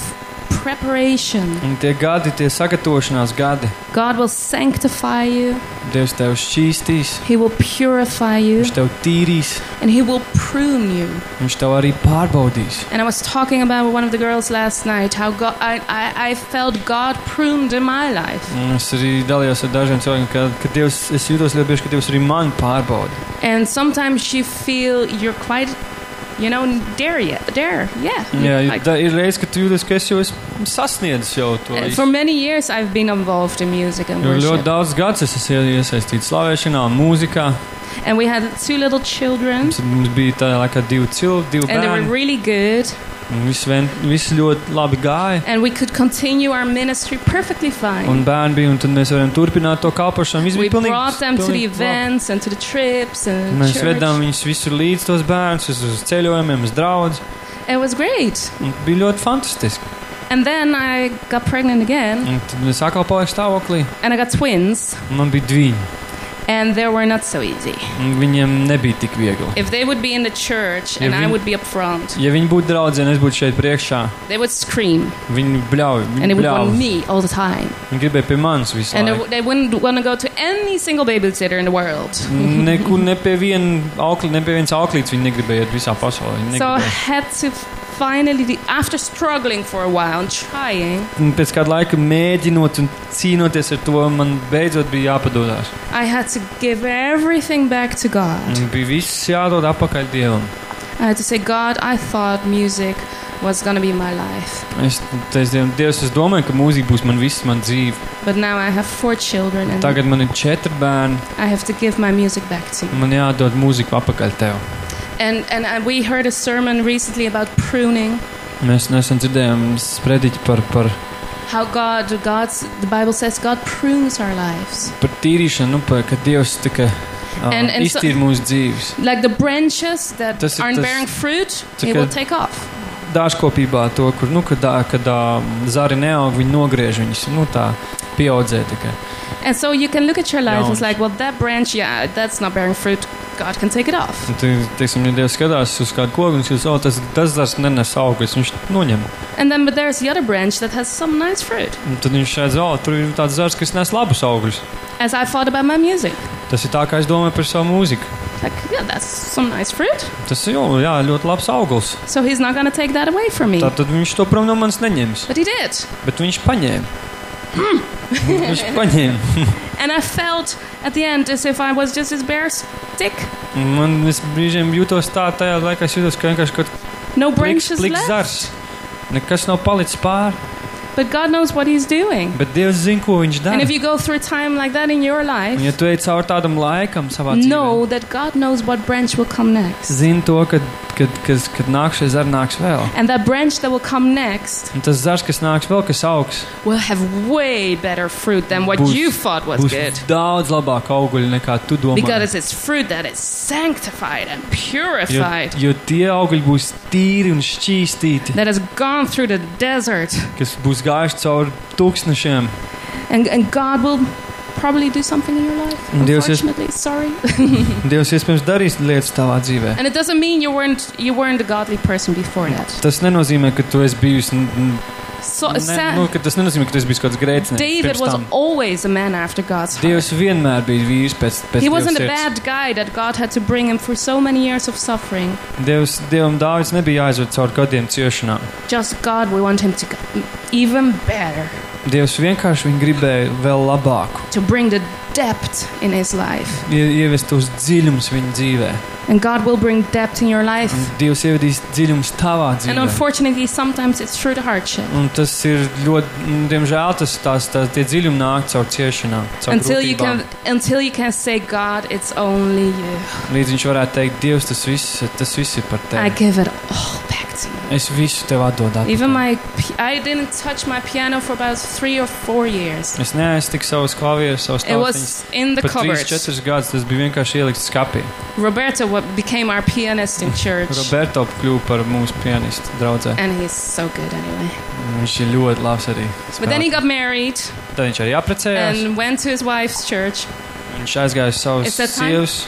B: preparation,
A: Un tie gadi, tie sagatavošanās gadi,
B: God will sanctify you,
A: Dievs tev šķīstīs,
B: He will purify you,
A: Viņš tev tīrīs,
B: and He will prune you.
A: Viņš tev arī pārbaudīs.
B: And I was talking about with one of the girls last night how God, I, I, I felt God pruned in my life.
A: Un es arī dalījos ar dažiem cilvēkiem, ka, ka Dievs, es jūtos ļoti bieži, ka Dievs arī mani pārbauda.
B: And sometimes you feel you're quite, you know, there yet, there, yeah.
A: Jā, ir,
B: Like-
A: da, ir reizes, ka tu jūties, ka es jau esmu sasniedzis jau to.
B: And
A: visu.
B: for many years, I've been involved in music and
A: Jo ļoti
B: worship.
A: daudz gadus es esmu iesaistīts slavēšanā un mūzikā.
B: And we had two little children,
A: Mums, mums bija tā laikā divi cilvēki, divi
B: and they were
A: bērni.
B: really good.
A: Un Viss, vien, viss ļoti labi gāja.
B: And we could continue our ministry perfectly
A: Un
B: fine.
A: bērni bija, un tad mēs varam turpināt to kalpošanu. Viss
B: We
A: bija pilnīgi,
B: brought them to the
A: pilnīgi labi.
B: events and to the trips and
A: Mēs
B: church.
A: vedām viņus visur līdz tos bērnus, uz, uz ceļojumiem, uz draudz.
B: It was great.
A: Un Bija ļoti fantastiski.
B: And then I got pregnant again,
A: Un tad es atkal paliku stāvoklī.
B: and I got twins.
A: un Man bija divi.
B: And they were not so easy.
A: Viņiem nebija tik viegli.
B: If they would be in the church
A: Ja
B: and I would be up front,
A: Ja viņi būtu draugi, es būtu šeit priekšā.
B: they would scream
A: Viņi bļauj,
B: and
A: viņi
B: they would want me all the time.
A: Viņi gribēja pie manis visu
B: And they,
A: laiku.
B: w- they wouldn't want to go to any single babysitter in the world.
A: Nekur ne pie viena aukli, ne pie vienas auklītes viņi negribēja iet visā pasaulē. Viņi
B: So I had to finally, after struggling for a while and trying,
A: Un pēc kāda laika mēģinot un cīnoties ar to, man beidzot bija jāpadodas.
B: I had to give everything back to God.
A: Man bija viss jādod atpakaļ Dievam.
B: I had to say, God, I thought music was going to be my life.
A: Es teicu, Dievs, es domāju, ka mūzika būs man viss, man dzīve.
B: But now I have four children and
A: Tagad man ir četri bērni,
B: I have to give my music back to you.
A: un man jādod mūzika atpakaļ tev.
B: And, and uh, we heard a sermon recently about pruning.
A: Mēs nesen dzirdējām sprediķi par, par,
B: How God, God's, the Bible says God prunes our lives.
A: par tīrīšanu, nu, par, ka Dievs tika uh,
B: And- and so-
A: iztīra mūsu dzīves.
B: Like the branches that
A: Tas ir
B: aren't
A: tas-
B: bearing fruit,
A: tā
B: He
A: kā-
B: will take off.
A: Dārzkopībā to, kur, nu, kad, ā, kad ā, zari neaug, viņi nogriež viņus, nu, tā pieaudzē tikai.
B: And so you can look at your life, it's
A: Jauns.
B: like, well, that branch, yeah, that's not bearing fruit. God can take it off.
A: Te- teiksim, ja Dievs skatās uz kādu koku, un viņš oh, tas, tas zars nenes augļus, viņš noņem.
B: And then, but there's the other branch that has some nice fruit.
A: Un tad viņš redz, oh, tur ir tāds zars, kas nes labus augļus.
B: As I thought about my music,
A: Tas ir tā, kā es domāju par savu mūziku.
B: like, yeah, that's some nice fruit.
A: Tas ir, jā, ļoti labs auglis.
B: So He's not going to take that away from me.
A: Tātad viņš to prom no manis neņems.
B: But He did.
A: Bet viņš paņēma.
B: And I felt at the end as if I was just this bare stick.
A: Un Man es brīžiem jūtos tā, tajā laikā es jūtos, ka vienkārši kaut
B: No
A: pliks,
B: branches
A: pliks
B: left.
A: zars. Nekas nav palicis pāri.
B: But God knows what He's doing.
A: Bet Dievs zina, ko viņš
B: And
A: dara.
B: if you go through a time like that in your
A: Un
B: life,
A: ja tu ej cauri tādam laikam savā dzīvē,
B: know that God knows what branch will come next.
A: zini to, kad, kad, kad, kad nāks šis zars, nāks vēl.
B: And that branch that will come next
A: Un tas zars, kas nāks vēl, kas augs,
B: will have way better fruit than what
A: Būs-
B: you thought was
A: būs
B: good.
A: daudz labāk augļi nekā tu domā.
B: Because it's fruit that is sanctified and
A: Jo,
B: purified,
A: jo tie augļi būs tīri un šķīstīti,
B: that has gone through the desert.
A: kas būs gājuši cauri tūkstošiem.
B: And, and God will probably do something in your life.
A: Un Dievs is-
B: Unfortunately, sorry.
A: Dievs iespējams darīs lietas tavā dzīvē.
B: and it doesn't mean you weren't you weren't a godly person before that.
A: Tas nenozīmē, ka tu esi bijusi.
B: So
A: Ne,
B: Sa-
A: nu, tas nenozīmē, ka bijis kaut kāds grēcinieks.
B: David was
A: tam.
B: always a man after God's heart.
A: Dievs vienmēr bija vīrs pēc, pēc
B: He wasn't a bad guy that God had to bring him through so many years of suffering.
A: Dievs, Dievam Dāvids nebija jāizved caur gadiem ciešanām.
B: Just God, we want him to go even better,
A: Dievs vienkārši viņu gribēja vēl labāku,
B: to bring the depth in his life.
A: ie- ievest tos dziļumus viņa dzīvē.
B: And God will bring depth in your life.
A: Un Dievs ievedīs dziļumus tavā
B: And
A: dzīvē.
B: unfortunately, sometimes it's through the hardship.
A: Un tas ir ļoti, mm, diemžēl, tas tās, tās tie dziļumi nāk caur ciešanām, caur
B: Until you
A: grūtībām.
B: can until you can say, God, it's only you.
A: Līdz viņš varētu teikt, Dievs, tas viss, tas viss ir par
B: I
A: tevi.
B: give it all back to you.
A: Es visu tev atdodu.
B: Even
A: atpakaļ.
B: my I didn't touch my piano for about three or four years.
A: Es neaiztiku savus klavierus, savus
B: It was in the cupboard.
A: 3-4 gadus tas bija vienkārši ielikts skapī.
B: Roberto became our pianist in church,
A: Roberto kļuva par mūsu pianistu draugu.
B: and he's so good anyway.
A: Viņš ir ļoti labs arī.
B: But then he
A: spēlēt.
B: got married
A: Tad viņš arī apprecējās.
B: and went to his wife's church.
A: Viņš aizgāja uz
B: time?
A: sievas.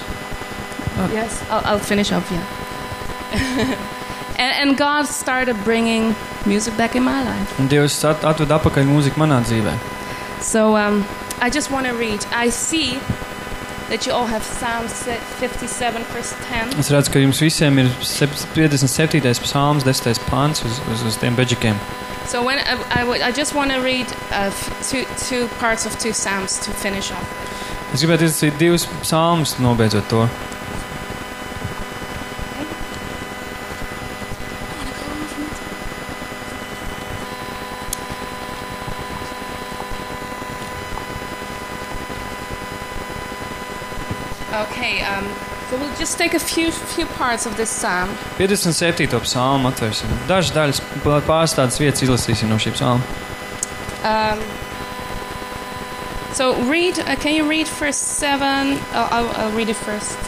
B: Yes, I'll, I'll finish up. Yeah. and, and God started bringing music back in my life.
A: Un Dievs at- atved atpakaļ mūziku manā dzīvē.
B: So um, I just want to read. I see that you all have Psalm se- 57, verse 10.
A: Es redzu, ka jums visiem ir sep- 57. psalms, 10. pāns uz, uz, uz tiem beģikiem.
B: So when I, I, I just want to read uh, two, two parts of two Psalms to finish off.
A: Es gribētu izlasīt divus psalmus, nobeidzot to.
B: Just take a few few parts of this psalm.
A: 57. psalmu atvērsim. Dažas daļas, pāris tādas vietas izlasīsim no šī psalma.
B: Um, so read. Uh, can you read verse seven? I'll, I'll, I'll read it first.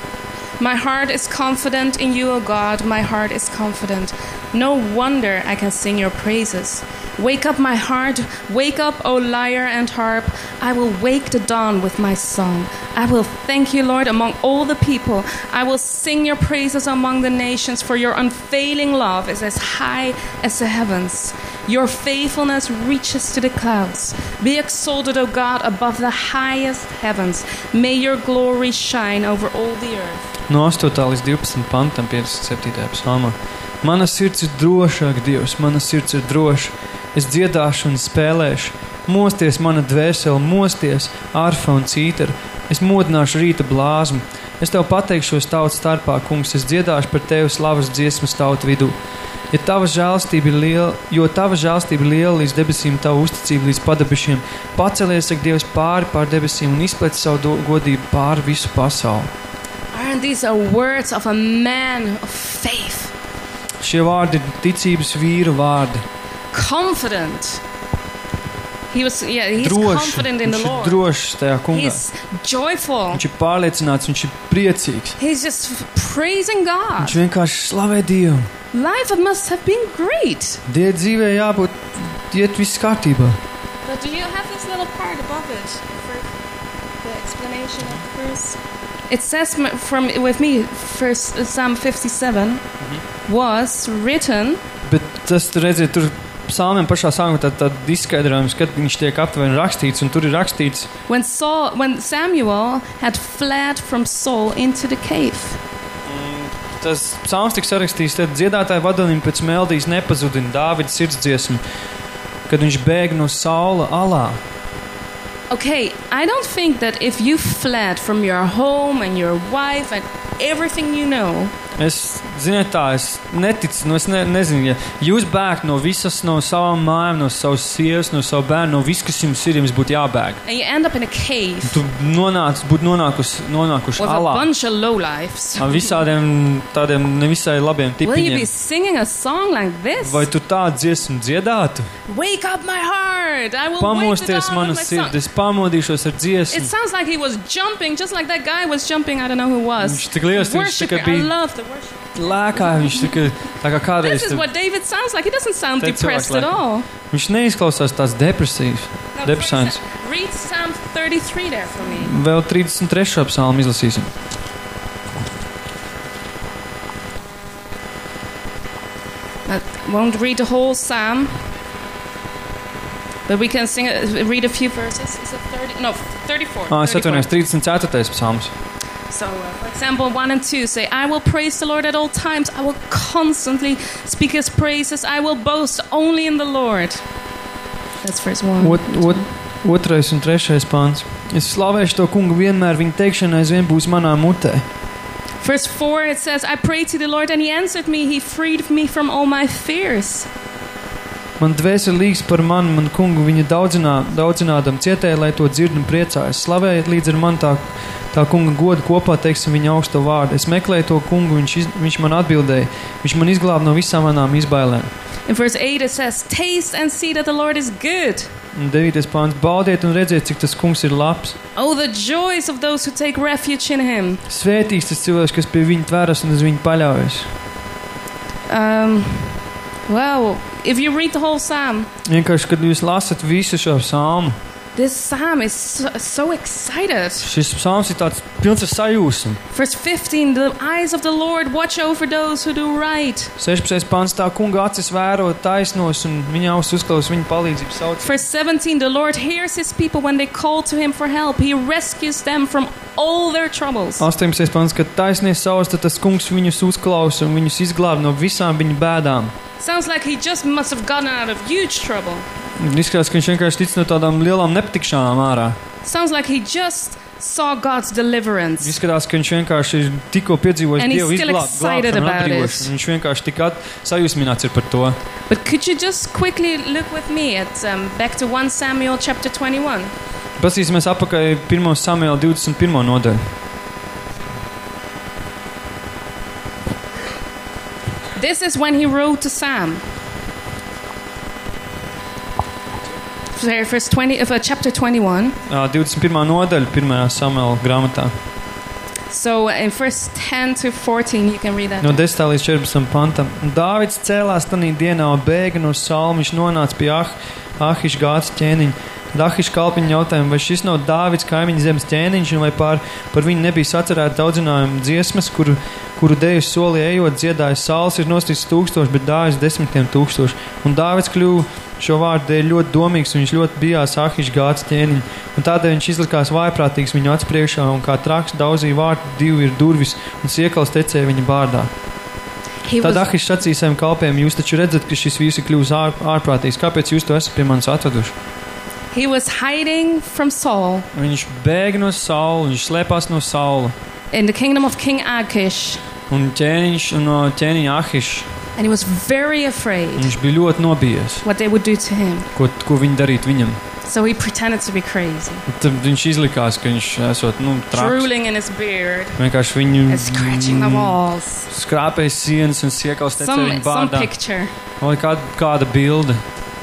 B: My heart is confident in you, O God. My heart is confident. No wonder I can sing your praises. Wake up, my heart. Wake up, O lyre and harp. I will wake the dawn with my song. I will thank you, Lord, among all the people. I will sing your praises among the nations, for your unfailing love is as high as the heavens. Your faithfulness reaches to the clouds. Be exalted, O God, above the highest heavens. May your glory shine over all the earth.
A: No 8. līdz 12. pantam, 57. psalmā. Mana sirds ir drošāka, Dievs, mana sirds ir. Es dziedāšu un spēlēšu. Mosties, mana dvēsele, mosties, arfa un cītara. Es modināšu rīta blāzmu. Es tev pateikšos tautas starpā, kungs, es dziedāšu par tevi slavas dziesmas tautu vidū. Ja tava žēlstība ir liela, jo tava žēlstība ir liela līdz debesīm, tava uzticība līdz padebešiem, pacelies, ak, Dievs, pāri pār debesīm un izplēt savu godību pāri visu pasauli.
B: Aren't these are words of a man of faith?
A: Šie vārdi ir ticības vīra vārdi.
B: Confident. He was, yeah, he's
A: Droši,
B: confident in the
A: viņš ir
B: Lord.
A: drošs tajā kungā.
B: He's joyful.
A: Viņš ir pārliecināts, viņš ir priecīgs.
B: He's just praising God.
A: Viņš vienkārši slavē Dievu.
B: Life must have been great.
A: Dieva dzīvē jābūt, iet viss kārtībā.
B: But do you have this little part above it? For the explanation of the verse? It says m- from with me, first Psalm 57 was written
A: Bet tas, tur redziet, tur psalmiem pašā sākumā tad, tad izskaidrojums, kad viņš tiek aptuveni rakstīts, un tur ir rakstīts,
B: when Saul, when Samuel had fled from Saul into the cave.
A: tas psalms tiks sarakstīts, tad dziedātāja vadonim pēc meldijas nepazudina Dāvida sirdsdziesmu, kad viņš bēg no saula alā.
B: Okay, I don't think that if you fled from your home and your wife and everything you know,
A: Es, ziniet, tā, es neticu, nu, es ne, nezinu, ja jūs bēgat no visas, no savām mājām, no savas sievas, no savu bērnu, no viss, kas jums ir, jums būtu jābēg.
B: and you end up in a cave
A: Tu nonāc, būtu nonākusi, nonākuši
B: with a
A: alā
B: bunch of lowlifes,
A: ar visādiem tādiem nevisai labiem
B: will you be singing a song like this?
A: Vai tu tādu dziesmu dziedātu?
B: Wake up my heart! I will
A: Pamosties
B: dawn
A: mana
B: with my song.
A: sirds, pamodīšos ar
B: It
A: dziesmu.
B: sounds like he was jumping, just like that guy was jumping. I don't know who it was.
A: Viņš tik liels, viņš tikai
B: I
A: bija
B: love the worship.
A: lēkā, viņš tikai tā kā kādreiz.
B: This is
A: tur-
B: what David sounds like. He doesn't sound
A: Te cilvēks
B: depressed at
A: lēkā.
B: all.
A: Viņš neizklausās tāds depresīvs,
B: No,
A: depresants.
B: first, Read Psalm 33 there for me.
A: Vēl 33. psalmu izlasīsim.
B: I won't read the whole psalm, but we can sing, a, read a few verses. Is it 30? No, 34.
A: Ah, es
B: 34.
A: atvainojos, 34. psalms.
B: So, uh, for example, 1 and 2 say, I will praise the Lord at all times. I will constantly speak his praises. I will boast only in the Lord. That's verse 1.
A: Ot, ot, otrais un trešais pāns. Es slavēšu to kungu vienmēr, viņa teikšana aizvien būs manā mutē.
B: Verse 4 it says, I prayed to the Lord and he answered me. He freed me from all my fears.
A: Man dvēseli līgs par mani, man kungu viņa daudzinā, daudzinādam cietēja, lai to dzird un priecājas. Slavējiet līdz ar man tā, tā kunga godu kopā, teiksim viņa augsto vārdu. Es meklēju to kungu, viņš, iz, viņš man atbildēja, viņš man izglāba no visām manām izbailēm.
B: In verse 8 it says, Taste and see that the Lord is good.
A: Un devītais pāns - baudiet un redziet, cik tas kungs ir labs.
B: Oh, the joys of those who take refuge in him.
A: Svētīgs tas cilvēks, kas pie viņa tveras un uz viņu paļaujas.
B: Um, well, if you read the whole psalm,
A: Vienkārši, kad jūs lasat visu šo psalmu,
B: this psalm is so, so excited.
A: šis psalms ir tāds pilns ar sajūsmu.
B: Verse 15 The eyes of the Lord watch over those who do right.
A: 16. pāns tā kunga acis vēro taisnos un viņa ausis uzklaus viņa palīdzību sauc.
B: Verse 17 The Lord hears his people when they call to him for help. He rescues them from all their troubles.
A: 18. pāns, kad taisnies savs, tad tas kungs viņus uzklausa un viņus izglāb no visām viņa bēdām.
B: Sounds like he just must have gotten out of huge trouble.
A: Un Izskatās, ka viņš vienkārši tic no tādām lielām nepatikšanām ārā.
B: Sounds like he just saw God's deliverance.
A: Izskatās, ka viņš vienkārši ir tikko piedzīvojis
B: And he's
A: Dievu
B: still excited
A: izglābšanu un
B: about it.
A: atbrīvošanu. Viņš vienkārši tik at- sajūsmināts ir par to.
B: But could you just quickly look with me at um, back to 1 Samuel chapter 21?
A: Pasīsimies apakaļ 1. Samuēlā 21. nodaļu.
B: This is when he wrote psalm. There, Verse 20, of uh, chapter 21.
A: Ā, 21. nodaļa 1. Samuēlā grāmatā.
B: So in verse 10 to 14, you can read that.
C: No 10. līdz 14. pantam. Dāvids cēlās tajā dienā un bēga no salma. Viņš nonāca pie ah, Ahiša gāzes ķēniņa. Dahiša kalpiņa jautājumu, vai šis nav Dāvids kaimiņa zemes ķēniņš, vai pār, par viņu nebija sacerēta daudzinājuma dziesmas, kuru, kuru deju soli ejot, dziedāja saules, ir nostīts tūkstoši, bet Dāvids desmitiem tūkstoši. Un Dāvids kļuva šo vārdu dēļ ļoti domīgs, un viņš ļoti bijās Ahiša gāzes ķēniņa. Un tādēļ viņš izlikās vaiprātīgs viņu acu priekšā, un kā traks daudzīja vārtu, divi ir durvis, un siekals tecēja viņa bārdā.
B: He
C: Tad
B: was,
C: Ahišs sacīja saviem kalpiem, jūs taču redzat, ka šis vīrs ir kļuvis ār, ārprātīgs. Kāpēc jūs to esat pie manis atveduši?
B: He was hiding from Saul
A: Viņš bēga no saules, viņš slēpās no saules.
B: in the kingdom of King Achish,
A: Un ķēniņš no ķēniņa Ahišs.
B: and he was very afraid
A: Viņš bija ļoti nobijies,
B: what they would do to him.
A: ko, ko viņi darītu viņam.
B: So he pretended to be crazy,
A: Tad viņš izlikās, ka viņš esot nu, traks.
B: drooling in his beard
A: Vienkārši viņu
B: and scratching the walls.
A: skrāpēja sienas un siekals tecēja
B: Some,
A: viņa
B: some
A: bārdā.
B: picture.
A: Vai kāda, kāda bilde.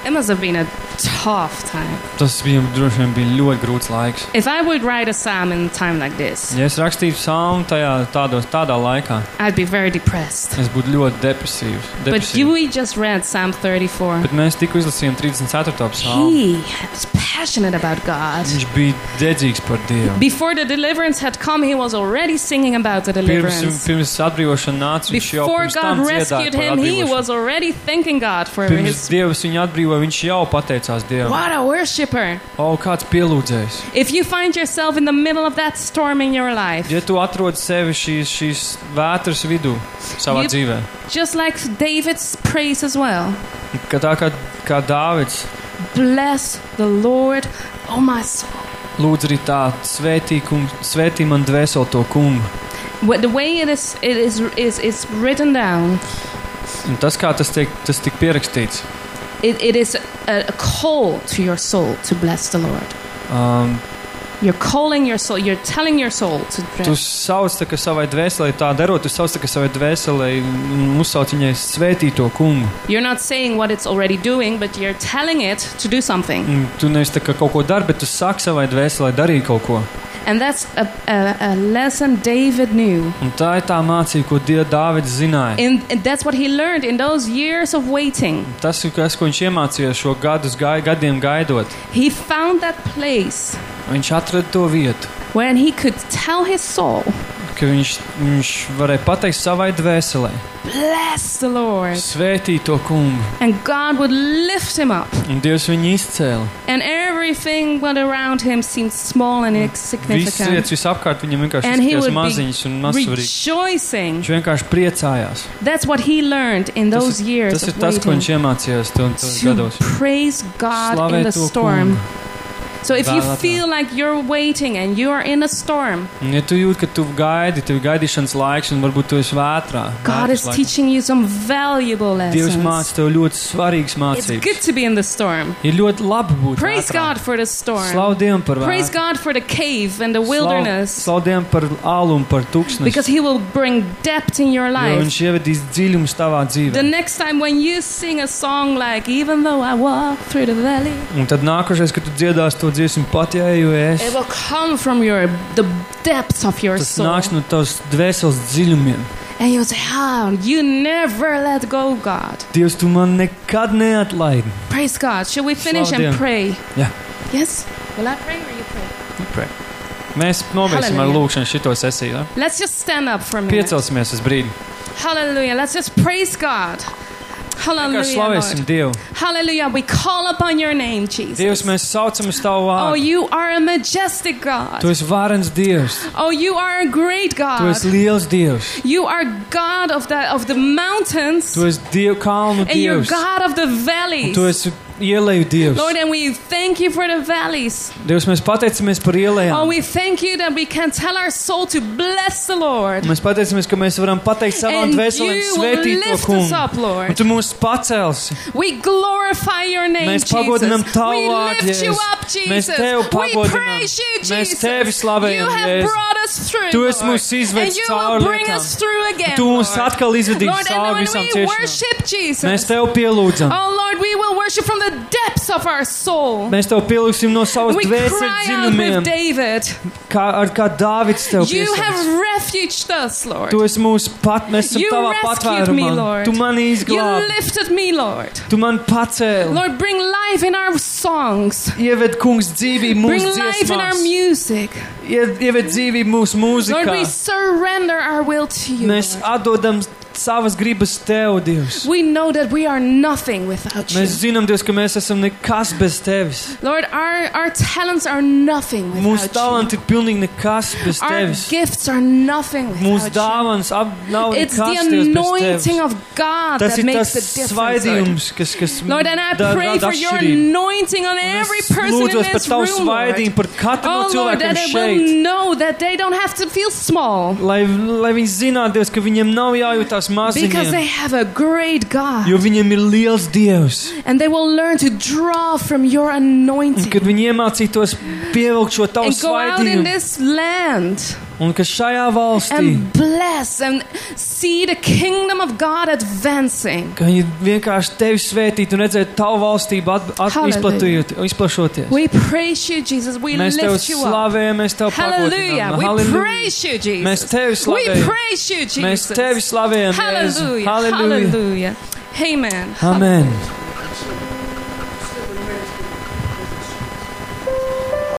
B: It must have been a tough time.
A: Tas bija droši vien bija ļoti grūts laiks.
B: If I would write a psalm in a time like this,
A: Ja es rakstītu salmu tajā, tādos, tādā laikā,
B: I'd be very depressed.
A: es būtu ļoti depresīvs.
B: But
A: depresīvs.
B: you we just read Psalm 34.
A: Bet mēs tikko izlasījām 34. psalmu.
B: He was passionate about God.
A: Viņš bija dedzīgs par Dievu.
B: Before the deliverance had come, he was already singing about the
A: Pirms,
B: deliverance.
A: pirms atbrīvošana nāca, viņš jau
B: Before
A: pirms tam
B: God
A: dziedāja
B: rescued
A: par
B: him, he
A: atbrīvošanu.
B: was already thanking God for
A: Pirms
B: his.
A: Dievs viņu atbrīvoja, viņš jau pateicās Dievam.
B: What a worshiper!
A: O, kāds pielūdzējs!
B: If you find yourself in the middle of that storm in your life,
A: Ja tu atrod sevi šīs, šīs vētras vidū savā
B: You-
A: dzīvē,
B: just like David's praise as well,
A: ka tā kā, kā Dāvids
B: bless the Lord, oh my soul.
A: lūdz arī tā, svētī, kung, svētī man dvēseli to kungu.
B: What the way it is, it is, is, is written down.
A: Un tas, kā tas tiek, tas tiek pierakstīts,
B: It, it is a, call to your soul to bless the Lord.
A: um,
B: You're calling your soul. You're telling your soul to
A: tu
B: bless.
A: sauc tā, ka savai dvēselē, tā darot, tu sauc tā, ka savai dvēselē, un uzsauc viņai svētīto kungu.
B: You're not saying what it's already doing, but you're telling it to do something.
A: Un tu nevis tā kā kaut ko dari, bet tu saki savai dvēselē darīt kaut ko.
B: And that's a, a, a lesson David knew.
A: Un tā ir tā mācība, ko Dieva Dāvids zināja.
B: And and that's what he learned in those years of waiting.
A: Tas ir tas, ko viņš iemācījās šo gadus, gai, gadiem gaidot.
B: He found that place
A: Viņš atrada to vietu,
B: when he could tell his soul,
A: ka viņš, viņš varēja pateikt savai dvēselē,
B: Bless the Lord.
A: svētī to kungu.
B: And God would lift him up.
A: Un Dievs viņu izcēla.
B: And everything what around him seemed small and
A: Visas
B: insignificant.
A: lietas visapkārt viņam vienkārši
B: And he
A: izskatījās
B: would be
A: maziņas un mazsvarīgas.
B: Rejoicing.
A: Viņš vienkārši priecājās.
B: That's what he learned in
A: Tas,
B: those
A: ir-
B: years
A: tas ir
B: of
A: tas, ko
B: waiting.
A: viņš iemācījās tos
B: To
A: gados.
B: praise God
A: Slavēt
B: in the
A: to
B: storm.
A: kungu.
B: So if you
A: Vēl atrā.
B: feel like you're waiting and you are in a storm,
A: Un, ja tu jūti, ka tu gaidi, tev ir gaidīšanas laiks, un varbūt tu esi vētrā,
B: God
A: vētras
B: is
A: laikā,
B: teaching you some valuable
A: Dievs
B: lessons.
A: māca tev ļoti svarīgas
B: It's
A: mācības.
B: good to be in the storm.
A: Ir ļoti labi būt
B: Praise
A: vētrā.
B: God for the storm.
A: Slavu Dievam par
B: Praise
A: vētru.
B: God for the cave and the
A: Slavu,
B: wilderness
A: slavu Dievam par alu un par tūkstnesi.
B: because He will bring depth in your
A: Jo
B: life.
A: viņš ievedīs dziļumus tavā
B: The
A: dzīvē.
B: next time when you sing a song like Even though I walk through the valley,
A: Un tad nākošais, kad tu dziedāsi to dziesmu pat, ja eju es,
B: it will come from your the depths of your
A: tas
B: soul.
A: nāks no tavas dvēseles dziļumiem.
B: And you'll say, Oh, you never let go, God.
A: Dievs, tu man nekad neatlaidi.
B: Praise God. Should we finish
A: Slavu
B: and
A: Dievam.
B: pray?
A: Jā.
B: Yes? Will I pray or you pray?
A: Nu, pray. Mēs nobeigsim ar
B: Halleluja.
A: lūkšanu šito sesiju. Ja?
B: Let's just stand up for a minute.
A: Piecelsimies uz brīdi.
B: Hallelujah. Let's just praise God.
A: Kā
B: Hallelujah.
A: slavēsim
B: Lord.
A: Dievu.
B: Hallelujah. We call upon your name,
A: Dievs,
B: Jesus.
A: mēs saucam uz tavu
B: Oh,
A: vārdu.
B: you are a majestic God.
A: Tu esi varens Dievs.
B: Oh, you are a great
A: Tu
B: God.
A: esi liels Dievs.
B: You are God of the of the mountains,
A: Tu esi Dievu kalnu
B: and you're
A: Dievs.
B: God of the
A: Un
B: valleys.
A: Tu esi ielēju Dievs.
B: Lord, and we thank you for the valleys.
A: Dievs, mēs pateicamies par
B: Oh,
A: ielējām.
B: we thank you that we can tell our soul to bless the Lord.
A: Mēs pateicamies, ka mēs varam pateikt savām
B: And
A: dvēselēm
B: you will
A: svētīt to
B: lift us
A: kungu.
B: up,
A: Un
B: Lord.
A: tu mūs pacelsi.
B: We glorify your name,
A: Mēs
B: Jesus.
A: pagodinam tavu
B: we
A: vārdu,
B: lift you
A: Jēzus.
B: up, Jesus.
A: Mēs tevi
B: we
A: pagodinām.
B: praise you,
A: Mēs
B: Jesus.
A: tevi slavējam,
B: you have
A: Jēzus.
B: brought us through,
A: Tu esi
B: Lord.
A: mūs izvedis
B: and you
A: cauri
B: will bring
A: lietām.
B: us through again,
A: Tu mūs
B: Lord.
A: atkal izvedīsi
B: Lord,
A: cauri
B: and
A: visām
B: when we
A: ciešanām.
B: worship Jesus,
A: Mēs tevi pielūdzam.
B: oh Lord, we will worship from the depths of our soul.
A: Mēs tev pielūgsim no savas
B: We
A: dvēseles
B: cry out
A: dziļumiem,
B: with David.
A: kā, ar kā Dāvids tev
B: You
A: piesauc.
B: have refuged us, Lord.
A: Tu esi mūsu pat, mēs esam
B: You
A: tavā
B: rescued me,
A: patvērumā.
B: Lord.
A: Tu mani
B: You
A: izglābi,
B: lifted me, Lord.
A: tu mani pacēli.
B: Lord, bring life in our songs.
A: Ieved kungs dzīvību
B: Bring
A: mūsu
B: life in our
A: dziesmās.
B: music.
A: Ie- Ieved dzīvību mūsu
B: Lord,
A: mūzikā.
B: we surrender our will to you.
A: Mēs
B: Lord.
A: atdodam savas gribas tev, Dievs.
B: We know that we are nothing without you.
A: Mēs zinām, Dievs, ka mēs esam nekas bez tevis.
B: Lord, our, our talents are nothing
A: Mūsu talanti ir pilnīgi nekas bez
B: you. Our
A: tevis.
B: gifts are nothing
A: Mūsu
B: without you.
A: dāvāns ap, nav
B: It's
A: nekas
B: the
A: Dievs bez
B: anointing
A: tevis.
B: of God
A: Tas
B: that
A: ir
B: makes
A: tas
B: the difference. Lord.
A: svaidījums, kas, kas
B: Lord, and I
A: da-
B: pray
A: rada
B: for your
A: atšķirību.
B: anointing on every
A: Es
B: person in
A: lūdzos par
B: this
A: tavu
B: room, Lord.
A: svaidījumu, par katru no
B: Oh, Lord, that
A: cilvēkiem
B: they
A: šeit.
B: will know that they don't have to feel small
A: Lai, lai viņi zinātu, Dievs, ka viņiem nav jājūtās
B: because they
A: maziņiem,
B: have a great God.
A: jo viņiem ir liels Dievs.
B: And they will learn to draw from your
A: Un
B: anointing
A: kad viņi iemācītos pievilkt šo tavu
B: and go out in
A: svaidījumu,
B: this land
A: un ka šajā valstī,
B: and bless and see the kingdom of God advancing.
A: ka viņi vienkārši tevi svētītu un redzētu tavu valstību at, at,
B: Hallelujah.
A: izplatījot, izplašoties.
B: We praise you, Jesus. We
A: Mēs tev
B: lift you up.
A: slavējam, mēs tev
B: Hallelujah.
A: pagodinām.
B: We praise you, Jesus.
A: Mēs tevi
B: We
A: slavējam.
B: praise you, Jesus.
A: Mēs tevi slavējam, Jēzu.
B: Hallelujah.
A: Halleluja.
B: Hallelujah. Amen.
A: Amen.